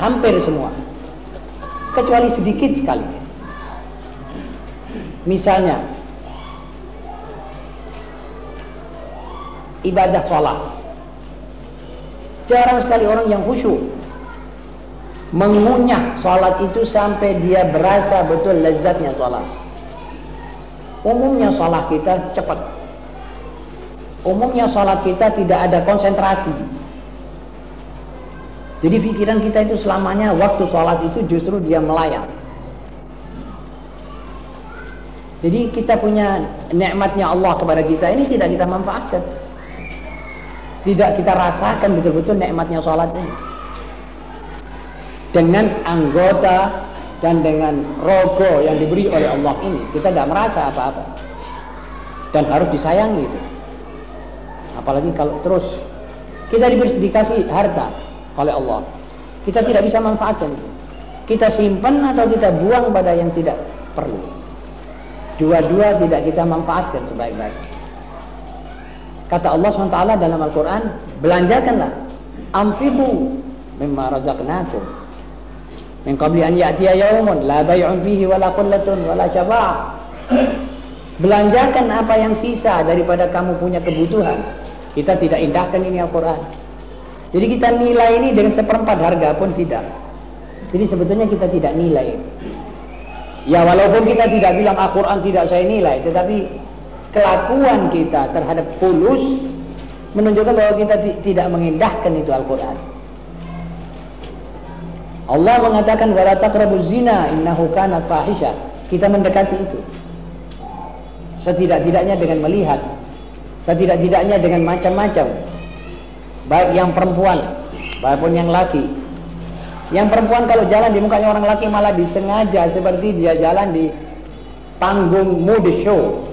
Hampir semua kecuali sedikit sekali. Misalnya ibadah sholat. Jarang sekali orang yang khusyuk mengunyah sholat itu sampai dia berasa betul lezatnya sholat. Umumnya sholat kita cepat. Umumnya sholat kita tidak ada konsentrasi. Jadi pikiran kita itu selamanya waktu sholat itu justru dia melayang. Jadi kita punya nikmatnya Allah kepada kita ini tidak kita manfaatkan. Tidak kita rasakan betul-betul nikmatnya sholat ini. Dengan anggota dan dengan rogo yang diberi oleh Allah ini kita tidak merasa apa-apa dan harus disayangi itu. Apalagi kalau terus kita diberi, dikasih harta, oleh Allah. Kita tidak bisa manfaatkan itu. Kita simpan atau kita buang pada yang tidak perlu. Dua-dua tidak kita manfaatkan sebaik-baik. Kata Allah SWT dalam Al-Quran, belanjakanlah. Amfiku mimma razaqnakum. Min qabli an ya'tiya yawmun la bay'un fihi wala qullatun wala syafa' Belanjakan apa yang sisa daripada kamu punya kebutuhan. Kita tidak indahkan ini Al-Quran. Jadi kita nilai ini dengan seperempat harga pun tidak. Jadi sebetulnya kita tidak nilai. Ya walaupun kita tidak bilang Al-Quran tidak saya nilai, tetapi kelakuan kita terhadap fulus menunjukkan bahwa kita tidak mengindahkan itu Al-Quran. Allah mengatakan wala taqrabu zina innahu kana fahisha. Kita mendekati itu. Setidak-tidaknya dengan melihat, setidak-tidaknya dengan macam-macam. Baik yang perempuan maupun yang laki. Yang perempuan kalau jalan di mukanya orang laki malah disengaja seperti dia jalan di panggung mode show.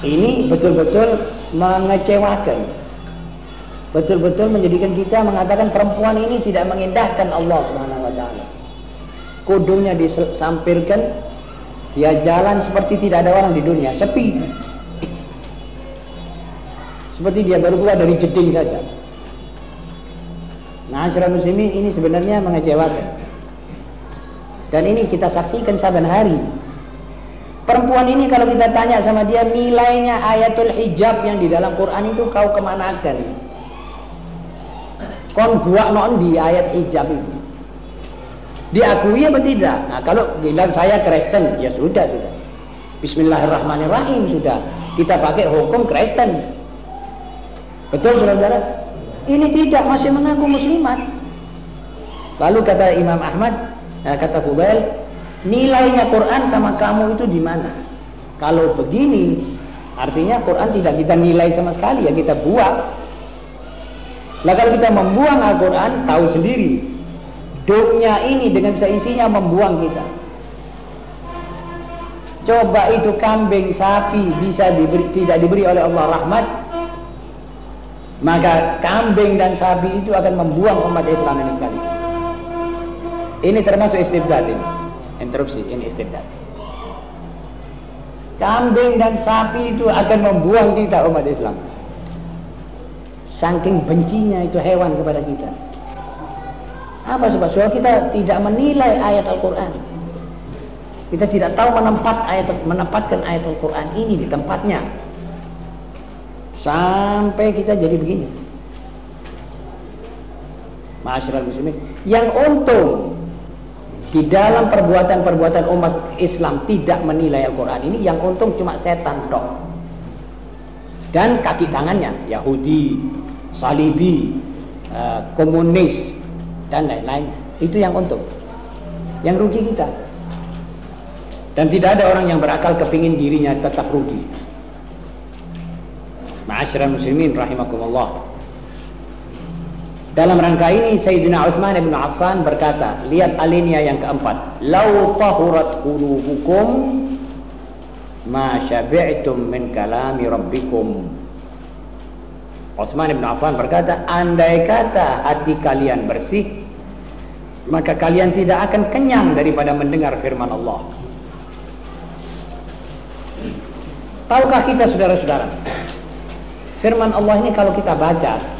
Ini betul-betul mengecewakan. Betul-betul menjadikan kita mengatakan perempuan ini tidak mengindahkan Allah Subhanahu wa taala. Kudunya disampirkan, dia jalan seperti tidak ada orang di dunia, sepi. Seperti dia baru keluar dari jeding saja. Nah, muslimin ini sebenarnya mengecewakan. Dan ini kita saksikan saban hari Perempuan ini kalau kita tanya sama dia nilainya ayatul hijab yang di dalam Quran itu kau kemanakan? Kon buat non di ayat hijab itu. Diakui apa tidak? Nah, kalau bilang saya Kristen, ya sudah sudah. Bismillahirrahmanirrahim sudah. Kita pakai hukum Kristen. Betul saudara? Ini tidak masih mengaku muslimat. Lalu kata Imam Ahmad, nah, kata Fudail, nilainya Quran sama kamu itu di mana? Kalau begini, artinya Quran tidak kita nilai sama sekali ya kita buang. Lah kalau kita membuang Al-Quran, tahu sendiri. Dunia ini dengan seisinya membuang kita. Coba itu kambing, sapi bisa diberi, tidak diberi oleh Allah rahmat, maka kambing dan sapi itu akan membuang umat Islam ini sekali. Ini termasuk istibdad ini interupsi ini istibdad kambing dan sapi itu akan membuang kita umat Islam. Saking bencinya itu hewan kepada kita. Apa sebab? Soal kita tidak menilai ayat Al-Quran. Kita tidak tahu menempat ayat menempatkan ayat Al-Quran ini di tempatnya. Sampai kita jadi begini. Masyarakat muslimin. Yang untung di dalam perbuatan-perbuatan umat Islam tidak menilai Al-Quran. Ini yang untung cuma setan dok dan kaki tangannya Yahudi, Salibi, uh, komunis dan lain-lainnya itu yang untung. Yang rugi kita. Dan tidak ada orang yang berakal kepingin dirinya tetap rugi. Ma'asyiral muslimin rahimakumullah dalam rangka ini Sayyidina Utsman bin Affan berkata, lihat alinea yang keempat, "Lau tahurat qulubukum ma syabi'tum min kalami rabbikum." Utsman bin Affan berkata, andai kata hati kalian bersih, maka kalian tidak akan kenyang daripada mendengar firman Allah. Tahukah kita saudara-saudara? Firman Allah ini kalau kita baca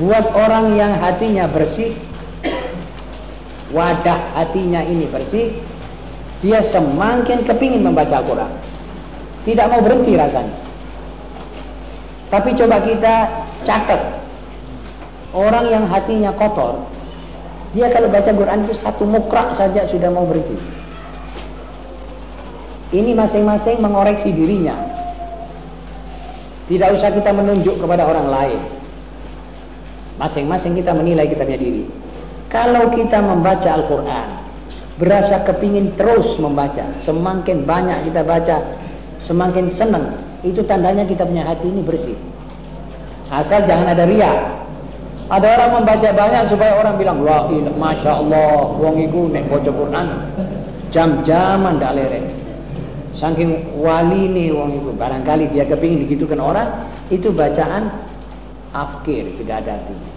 buat orang yang hatinya bersih wadah hatinya ini bersih dia semakin kepingin membaca Al-Quran. Tidak mau berhenti rasanya. Tapi coba kita catat. Orang yang hatinya kotor dia kalau baca Quran itu satu mukrak saja sudah mau berhenti. Ini masing-masing mengoreksi dirinya. Tidak usah kita menunjuk kepada orang lain Masing-masing kita menilai kita punya diri. Kalau kita membaca Al-Quran, berasa kepingin terus membaca, semakin banyak kita baca, semakin senang. Itu tandanya kita punya hati ini bersih. Asal jangan ada ria. Ada orang membaca banyak supaya orang bilang, wah masya Allah, wong iku nek baca Quran jam-jaman dak lereng. Saking wali nih wong iku, barangkali dia kepingin digitukan orang, itu bacaan afkir, tidak ada artinya.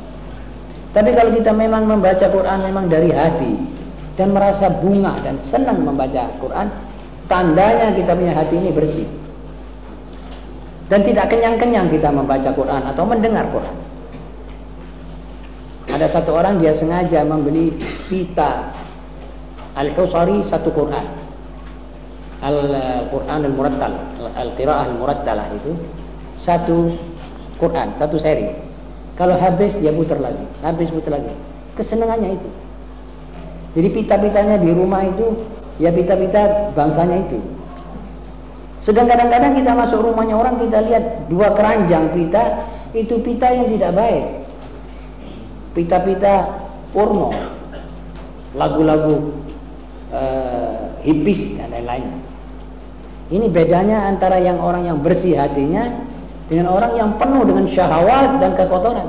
Tapi kalau kita memang membaca Quran memang dari hati dan merasa bunga dan senang membaca Quran, tandanya kita punya hati ini bersih. Dan tidak kenyang-kenyang kita membaca Quran atau mendengar Quran. Ada satu orang dia sengaja membeli pita Al-Husari satu Quran. Al-Quran Al-Murattal, Al-Qira'ah Al-Murattalah itu satu Quran satu seri. Kalau habis dia putar lagi, habis putar lagi. Kesenangannya itu. Jadi pita-pitanya di rumah itu Ya pita-pita bangsanya itu. Sedang kadang-kadang kita masuk rumahnya orang kita lihat dua keranjang pita, itu pita yang tidak baik. Pita-pita porno, lagu-lagu uh, hipis dan lain-lain. Ini bedanya antara yang orang yang bersih hatinya dengan orang yang penuh dengan syahwat dan kekotoran.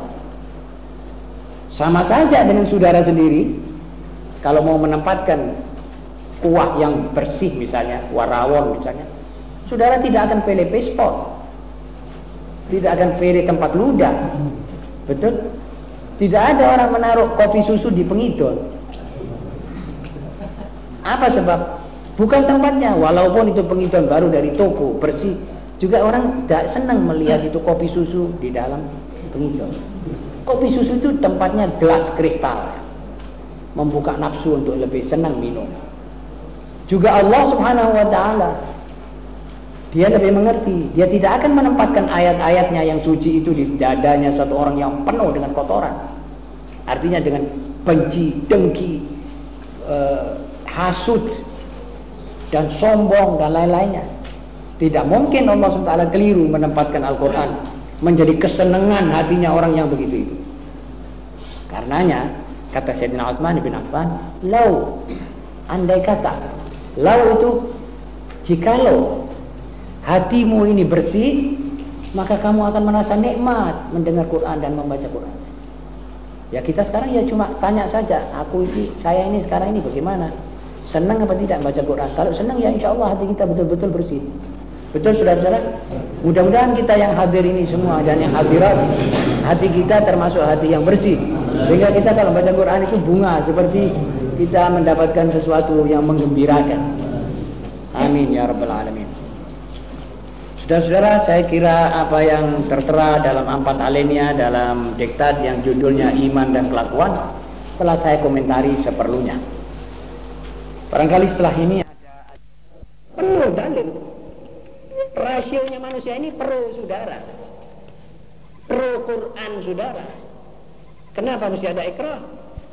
Sama saja dengan saudara sendiri, kalau mau menempatkan kuah yang bersih misalnya, warawon misalnya, saudara tidak akan pilih paspor, tidak akan pilih tempat ludah, betul? Tidak ada orang menaruh kopi susu di pengidol. Apa sebab? Bukan tempatnya, walaupun itu pengidol baru dari toko, bersih. Juga orang tidak senang melihat itu kopi susu di dalam pengidol. Kopi susu itu tempatnya gelas kristal. Membuka nafsu untuk lebih senang minum. Juga Allah subhanahu wa ta'ala dia lebih mengerti. Dia tidak akan menempatkan ayat-ayatnya yang suci itu di dadanya satu orang yang penuh dengan kotoran. Artinya dengan benci, dengki, uh, hasut, dan sombong dan lain-lainnya. Tidak mungkin Allah SWT keliru menempatkan Al-Quran menjadi kesenangan hatinya orang yang begitu itu. Karenanya, kata Sayyidina Utsman bin Affan, lau, andai kata, lau itu jikalau hatimu ini bersih, maka kamu akan merasa nikmat mendengar Quran dan membaca Quran. Ya kita sekarang ya cuma tanya saja, aku ini, saya ini sekarang ini bagaimana? Senang apa tidak baca Quran? Kalau senang ya insya Allah hati kita betul-betul bersih. Betul saudara-saudara? Mudah-mudahan kita yang hadir ini semua dan yang hadirat hati kita termasuk hati yang bersih. Sehingga kita kalau baca Quran itu bunga seperti kita mendapatkan sesuatu yang menggembirakan. Amin ya rabbal alamin. Saudara-saudara, saya kira apa yang tertera dalam empat alinea dalam diktat yang judulnya iman dan kelakuan telah saya komentari seperlunya. Barangkali setelah ini ada penuh dalil. Rasionya manusia ini pro saudara. Pro Quran saudara. Kenapa mesti ada ikrah?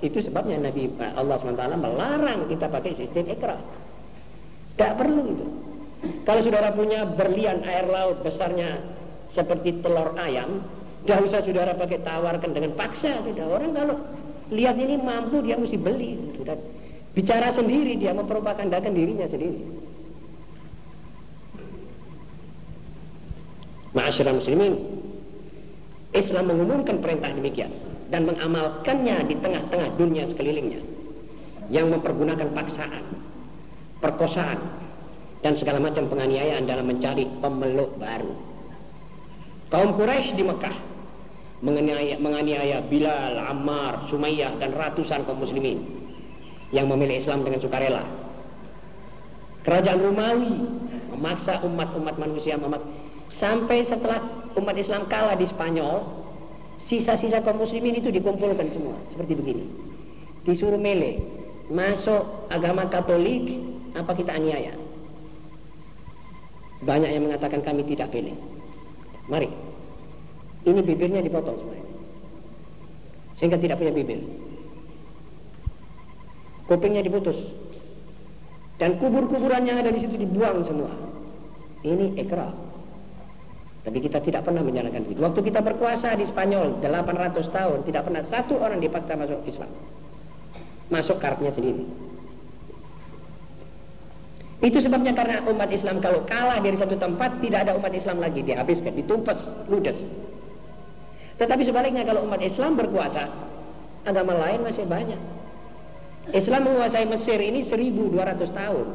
Itu sebabnya Nabi Allah SWT melarang kita pakai sistem ikrah. Tidak perlu itu. Kalau saudara punya berlian air laut besarnya seperti telur ayam, tidak usah saudara pakai tawarkan dengan paksa. Tidak. Orang kalau lihat ini mampu dia mesti beli. Sudah Bicara sendiri dia mempropagandakan dirinya sendiri. Ma'asyiral muslimin, Islam mengumumkan perintah demikian dan mengamalkannya di tengah-tengah dunia sekelilingnya yang mempergunakan paksaan, perkosaan, dan segala macam penganiayaan dalam mencari pemeluk baru. Kaum Quraisy di Mekah menganiaya, menganiaya Bilal, Ammar, Sumayyah dan ratusan kaum muslimin yang memilih Islam dengan sukarela. Kerajaan Romawi memaksa umat-umat manusia memak sampai setelah umat Islam kalah di Spanyol, sisa-sisa kaum muslimin itu dikumpulkan semua seperti begini. Disuruh milih masuk agama Katolik apa kita aniaya. Banyak yang mengatakan kami tidak pilih. Mari. Ini bibirnya dipotong semuanya. Sehingga tidak punya bibir kupingnya diputus dan kubur-kuburan yang ada di situ dibuang semua ini ikrar tapi kita tidak pernah menjalankan itu waktu kita berkuasa di Spanyol 800 tahun tidak pernah satu orang dipaksa masuk Islam masuk kartunya sendiri itu sebabnya karena umat Islam kalau kalah dari satu tempat tidak ada umat Islam lagi dihabiskan, ditumpas, ludes. Tetapi sebaliknya kalau umat Islam berkuasa, agama lain masih banyak. Islam menguasai Mesir ini 1200 tahun.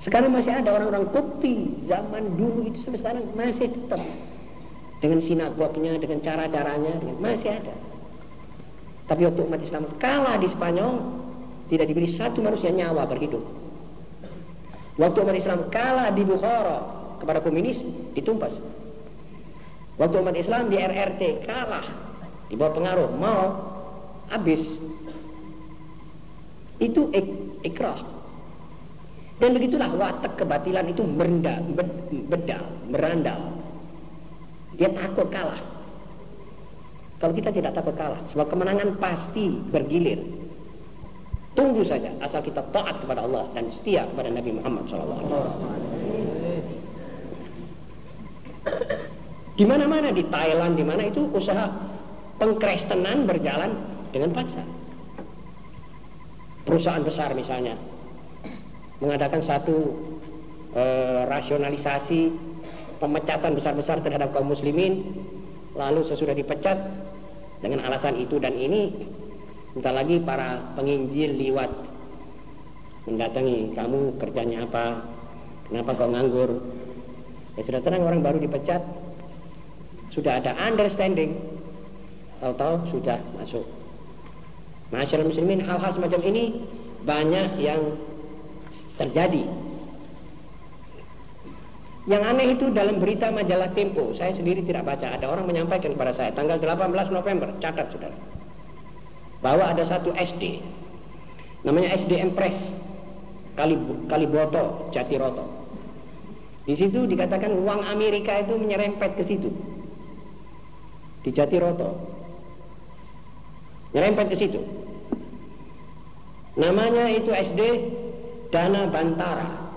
Sekarang masih ada orang-orang Kopti zaman dulu itu sampai sekarang masih tetap dengan sinagognya, dengan cara-caranya, masih ada. Tapi waktu umat Islam kalah di Spanyol, tidak diberi satu manusia nyawa berhidup. Waktu umat Islam kalah di Bukhara kepada komunis, ditumpas. Waktu umat Islam di RRT kalah di bawah pengaruh mau habis itu ik ikrah. Dan begitulah watak kebatilan itu merendal, bedal, merandal. Dia takut kalah. Kalau kita tidak takut kalah, sebab kemenangan pasti bergilir. Tunggu saja asal kita taat kepada Allah dan setia kepada Nabi Muhammad SAW. Di mana-mana di Thailand, di mana itu usaha pengkristenan berjalan dengan paksa. Perusahaan besar misalnya mengadakan satu e, rasionalisasi pemecatan besar-besar terhadap kaum muslimin, lalu sesudah dipecat dengan alasan itu dan ini Entah lagi para penginjil liwat mendatangi kamu kerjanya apa, kenapa kau nganggur. Ya sudah tenang orang baru dipecat, sudah ada understanding, tahu-tahu sudah masuk. Masyarakat muslimin hal-hal semacam ini banyak yang terjadi. Yang aneh itu dalam berita majalah Tempo, saya sendiri tidak baca. Ada orang menyampaikan kepada saya tanggal 18 November, catat saudara. Bahwa ada satu SD namanya SDM Press Kaliboto Jatiroto. Di situ dikatakan uang Amerika itu menyerempet ke situ. Di Jatiroto. Nyerempet ke situ. Namanya itu SD Dana Bantara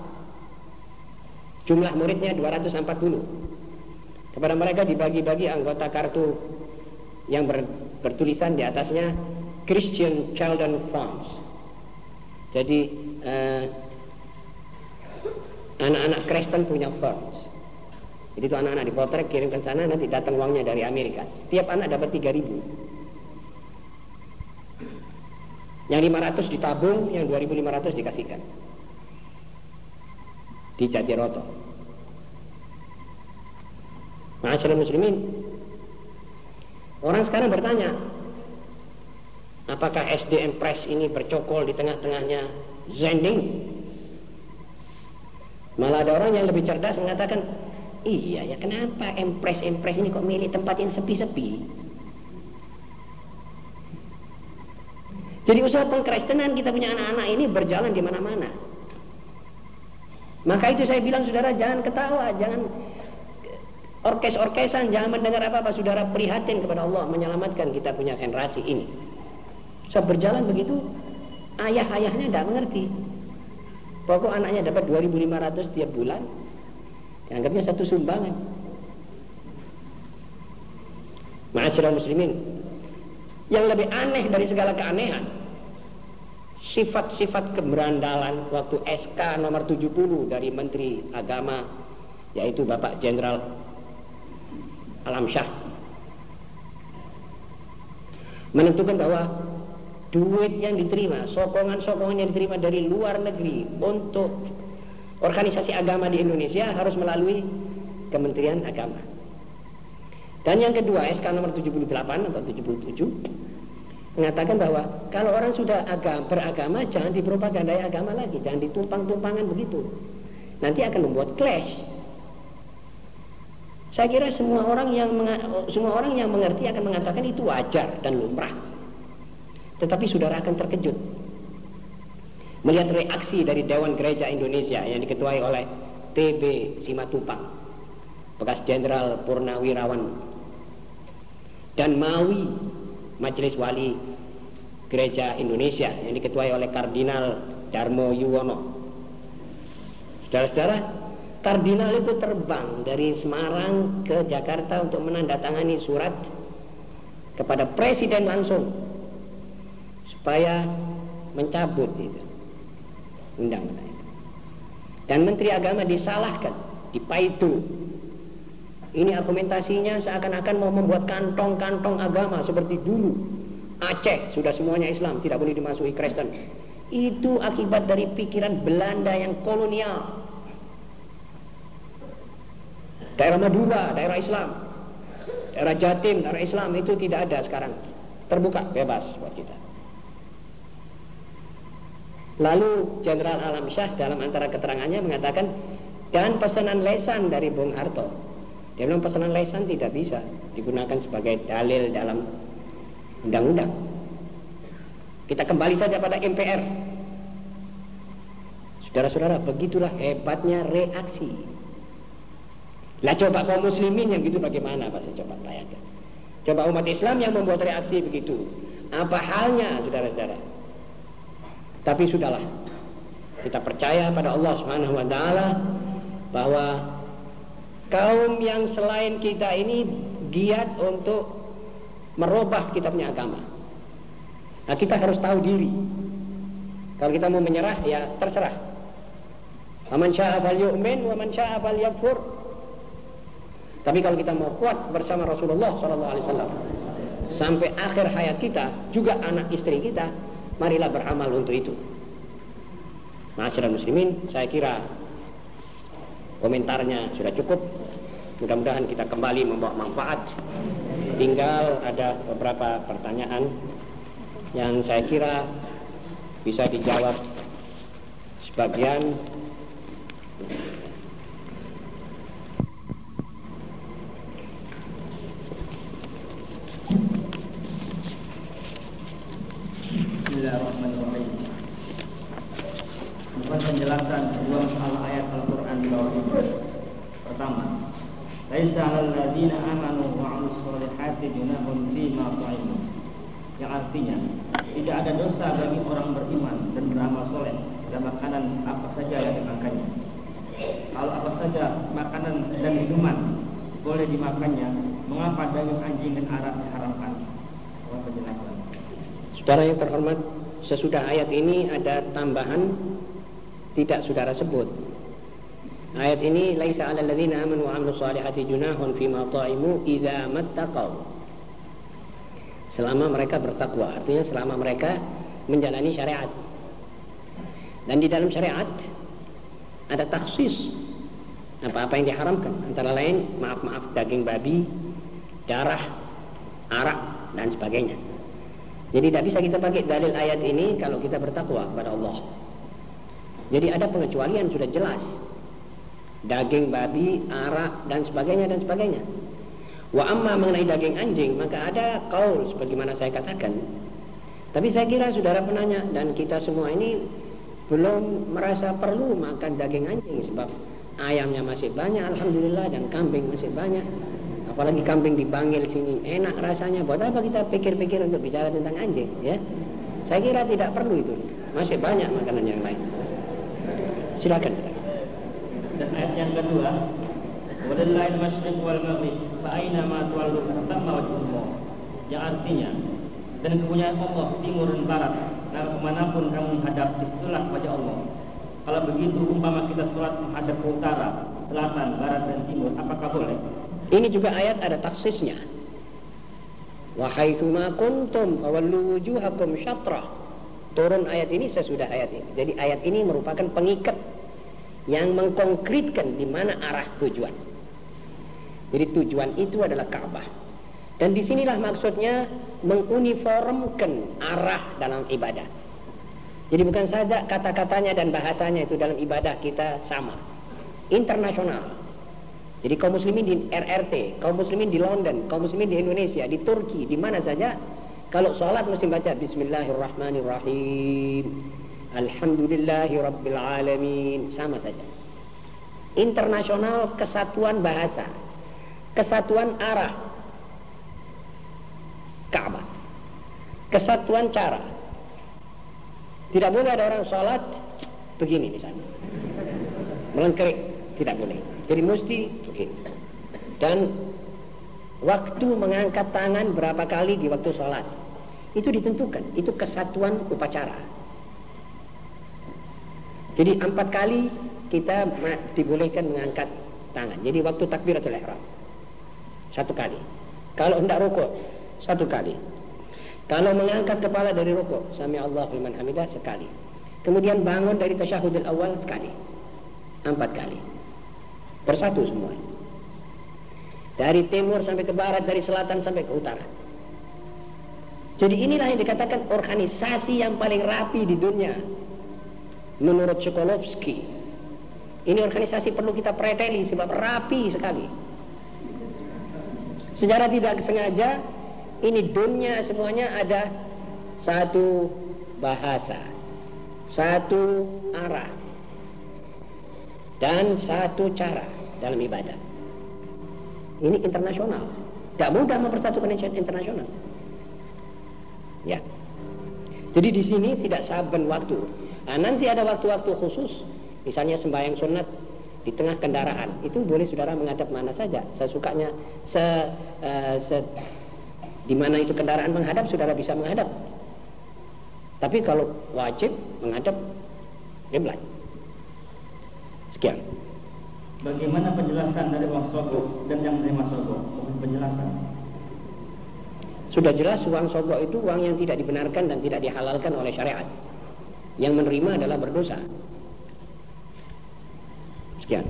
jumlah muridnya 240 kepada mereka dibagi-bagi anggota kartu yang ber, bertulisan di atasnya Christian Children Farms. Jadi eh, anak-anak Kristen punya farms. Jadi itu anak-anak dipotret kirimkan sana nanti datang uangnya dari Amerika. Setiap anak dapat 3000. Yang 500 ditabung, yang 2500 dikasihkan. Di Jatiroto. Masyarakat muslimin. Orang sekarang bertanya, Apakah SDM Press ini bercokol di tengah-tengahnya Zending? Malah ada orang yang lebih cerdas mengatakan, iya ya kenapa Empress ini kok milih tempat yang sepi-sepi? Jadi usaha pengkristenan kita punya anak-anak ini berjalan di mana-mana. Maka itu saya bilang saudara jangan ketawa, jangan orkes-orkesan, jangan mendengar apa-apa saudara prihatin kepada Allah menyelamatkan kita punya generasi ini. Saat berjalan begitu, ayah-ayahnya tidak mengerti. Pokok anaknya dapat 2.500 tiap bulan, dianggapnya satu sumbangan. Ma'asyiral muslimin, yang lebih aneh dari segala keanehan, sifat-sifat keberandalan waktu SK nomor 70 dari Menteri Agama, yaitu Bapak Jenderal Alam Syah, menentukan bahwa duit yang diterima, sokongan-sokongan yang diterima dari luar negeri untuk organisasi agama di Indonesia harus melalui Kementerian Agama. Dan yang kedua, SK nomor 78 atau 77 mengatakan bahwa kalau orang sudah agama, beragama jangan dipropagandai agama lagi, jangan ditumpang-tumpangan begitu. Nanti akan membuat clash. Saya kira semua orang yang semua orang yang mengerti akan mengatakan itu wajar dan lumrah. Tetapi saudara akan terkejut melihat reaksi dari Dewan Gereja Indonesia yang diketuai oleh TB Simatupang, bekas Jenderal Purnawirawan, dan Mawi Majelis Wali Gereja Indonesia yang diketuai oleh Kardinal Darmo Yuwono. Saudara-saudara, Kardinal itu terbang dari Semarang ke Jakarta untuk menandatangani surat kepada Presiden langsung supaya mencabut itu undang-undang. Dan Menteri Agama disalahkan, dipaitu. Ini argumentasinya seakan-akan mau membuat kantong-kantong agama seperti dulu. Aceh sudah semuanya Islam, tidak boleh dimasuki Kristen. Itu akibat dari pikiran Belanda yang kolonial. Daerah Madura, daerah Islam. Daerah Jatim, daerah Islam itu tidak ada sekarang. Terbuka, bebas buat kita. Lalu Jenderal Alam Syah dalam antara keterangannya mengatakan dan pesanan lesan dari Bung Harto. Dia bilang pesanan lesan tidak bisa digunakan sebagai dalil dalam undang-undang. Kita kembali saja pada MPR. Saudara-saudara, begitulah hebatnya reaksi. Lah coba kaum muslimin yang gitu bagaimana Pak? Saya coba bayangkan. Coba umat Islam yang membuat reaksi begitu. Apa halnya saudara-saudara? Tapi sudahlah. Kita percaya pada Allah Subhanahu wa taala bahwa kaum yang selain kita ini giat untuk merubah kita punya agama. Nah, kita harus tahu diri. Kalau kita mau menyerah ya terserah. Aman syaa wa man syaa falyakfur. Tapi kalau kita mau kuat bersama Rasulullah sallallahu alaihi wasallam sampai akhir hayat kita, juga anak istri kita, marilah beramal untuk itu. Masyarakat muslimin, saya kira komentarnya sudah cukup. Mudah-mudahan kita kembali membawa manfaat. Tinggal ada beberapa pertanyaan yang saya kira bisa dijawab sebagian Bismillahirrahmanirrahim. Bukan penjelasan dua masalah ayat Al-Quran di bawah ini. Pertama, 'alal ladzina amanu wa 'amilus shalihati junahun fima ta'imu. Yang artinya, tidak ada dosa bagi orang beriman dan beramal soleh dan makanan apa saja yang dimakannya. Kalau apa saja makanan dan minuman boleh dimakannya, mengapa daging anjing dan arak diharamkan? Saudara yang terhormat, sesudah ayat ini ada tambahan tidak saudara sebut. Ayat ini laisa 'alal ladzina amanu wa 'amilus shalihati junahun fima ta'imu idza mattaqau. Selama mereka bertakwa, artinya selama mereka menjalani syariat. Dan di dalam syariat ada taksis apa-apa yang diharamkan antara lain maaf-maaf daging babi, darah, arak dan sebagainya. Jadi tidak bisa kita pakai dalil ayat ini kalau kita bertakwa kepada Allah. Jadi ada pengecualian sudah jelas. Daging babi, arak dan sebagainya dan sebagainya. Wa amma mengenai daging anjing maka ada kaul sebagaimana saya katakan. Tapi saya kira saudara penanya dan kita semua ini belum merasa perlu makan daging anjing sebab ayamnya masih banyak alhamdulillah dan kambing masih banyak. Apalagi kambing dipanggil sini enak rasanya. Buat apa kita pikir-pikir untuk bicara tentang anjing ya? Saya kira tidak perlu itu. Masih banyak makanan yang lain. Silakan. Dan ayat yang kedua, Walillahi masyriq wal maghrib, fa aina ma tuwallu fatamma wajhullah. Yang artinya, dan kepunyaan Allah timur dan barat, dan ke mana pun kamu menghadap, di situlah wajah Allah. Kalau begitu umpama kita sholat menghadap ke utara, selatan, barat dan timur, apakah boleh? Ini juga ayat ada taksisnya. Wa haitsuma kuntum fawallu wujuhakum syatrah. Turun ayat ini sesudah ayat ini. Jadi ayat ini merupakan pengikat yang mengkonkretkan di mana arah tujuan. Jadi tujuan itu adalah Ka'bah. Dan di sinilah maksudnya menguniformkan arah dalam ibadah. Jadi bukan saja kata-katanya dan bahasanya itu dalam ibadah kita sama. Internasional. Jadi kaum muslimin di RRT, kaum muslimin di London, kaum muslimin di Indonesia, di Turki, di mana saja kalau sholat mesti baca Bismillahirrahmanirrahim. Alhamdulillahi Rabbil Alamin. Sama saja. Internasional kesatuan bahasa. Kesatuan arah. Ka'bah. Kesatuan cara. Tidak boleh ada orang sholat begini misalnya. Melengkerik. Tidak boleh. Jadi mesti begini. Dan waktu mengangkat tangan berapa kali di waktu sholat. Itu ditentukan. Itu kesatuan upacara. Jadi empat kali kita dibolehkan mengangkat tangan. Jadi waktu takbiratul ihram. Satu kali. Kalau hendak rukuk, satu kali. Kalau mengangkat kepala dari rukuk, sami Allah liman hamidah sekali. Kemudian bangun dari tasyahudul awal sekali. Empat kali. Bersatu semua. Dari timur sampai ke barat, dari selatan sampai ke utara. Jadi inilah yang dikatakan organisasi yang paling rapi di dunia menurut Sokolovski ini organisasi perlu kita preteli sebab rapi sekali. Secara tidak sengaja ini dunia semuanya ada satu bahasa satu arah dan satu cara dalam ibadah. Ini internasional. Tidak mudah mempersatukan internasional. Ya. Jadi di sini tidak saben waktu. Nah, nanti ada waktu-waktu khusus, misalnya sembahyang sunat di tengah kendaraan, itu boleh saudara menghadap mana saja, sesukanya, se, uh, se di mana itu kendaraan menghadap, saudara bisa menghadap. Tapi kalau wajib menghadap kiblat. Sekian. Bagaimana penjelasan dari uang sogok dan yang menerima sogok? Mohon penjelasan. Sudah jelas uang sogok itu uang yang tidak dibenarkan dan tidak dihalalkan oleh syariat. Yang menerima adalah berdosa. Sekian.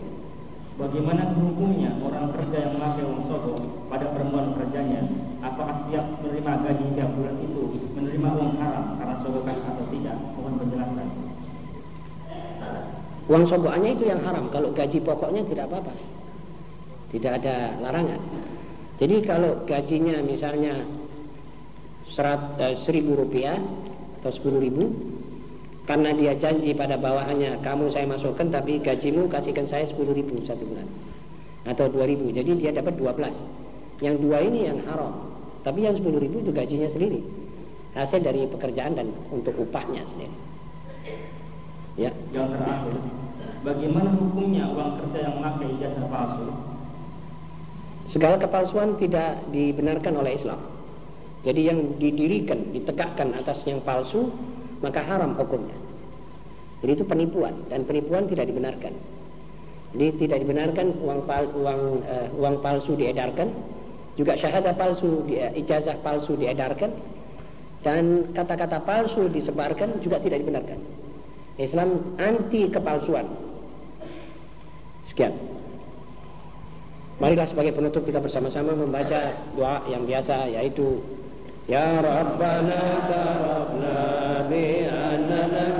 Bagaimana hukumnya orang kerja yang memakai uang sogok pada perempuan kerjanya? Apakah setiap menerima gaji tiap bulan itu menerima uang haram karena sogokan atau tidak? Mohon penjelasan. Uang sogokannya itu yang haram. Kalau gaji pokoknya tidak apa-apa. Tidak ada larangan. Jadi kalau gajinya misalnya serat, eh, seribu rupiah atau sepuluh ribu, karena dia janji pada bawahannya kamu saya masukkan tapi gajimu kasihkan saya 10 ribu satu bulan atau 2 ribu. Jadi dia dapat 12 yang dua ini yang haram tapi yang 10 ribu itu gajinya sendiri. Hasil dari pekerjaan dan untuk upahnya sendiri. Ya. Yang terakhir bagaimana hukumnya uang kerja yang memakai ijazah palsu? Segala kepalsuan tidak dibenarkan oleh Islam. Jadi yang didirikan ditegakkan atas yang palsu maka haram hukumnya. Jadi itu penipuan dan penipuan tidak dibenarkan. Jadi tidak dibenarkan uang pal, uang uh, uang palsu diedarkan, juga syahadah palsu, uh, ijazah palsu diedarkan dan kata-kata palsu disebarkan juga tidak dibenarkan. Islam anti kepalsuan. Sekian. Marilah sebagai penutup kita bersama-sama membaca doa yang biasa yaitu يا ربنا ترفنا بأننا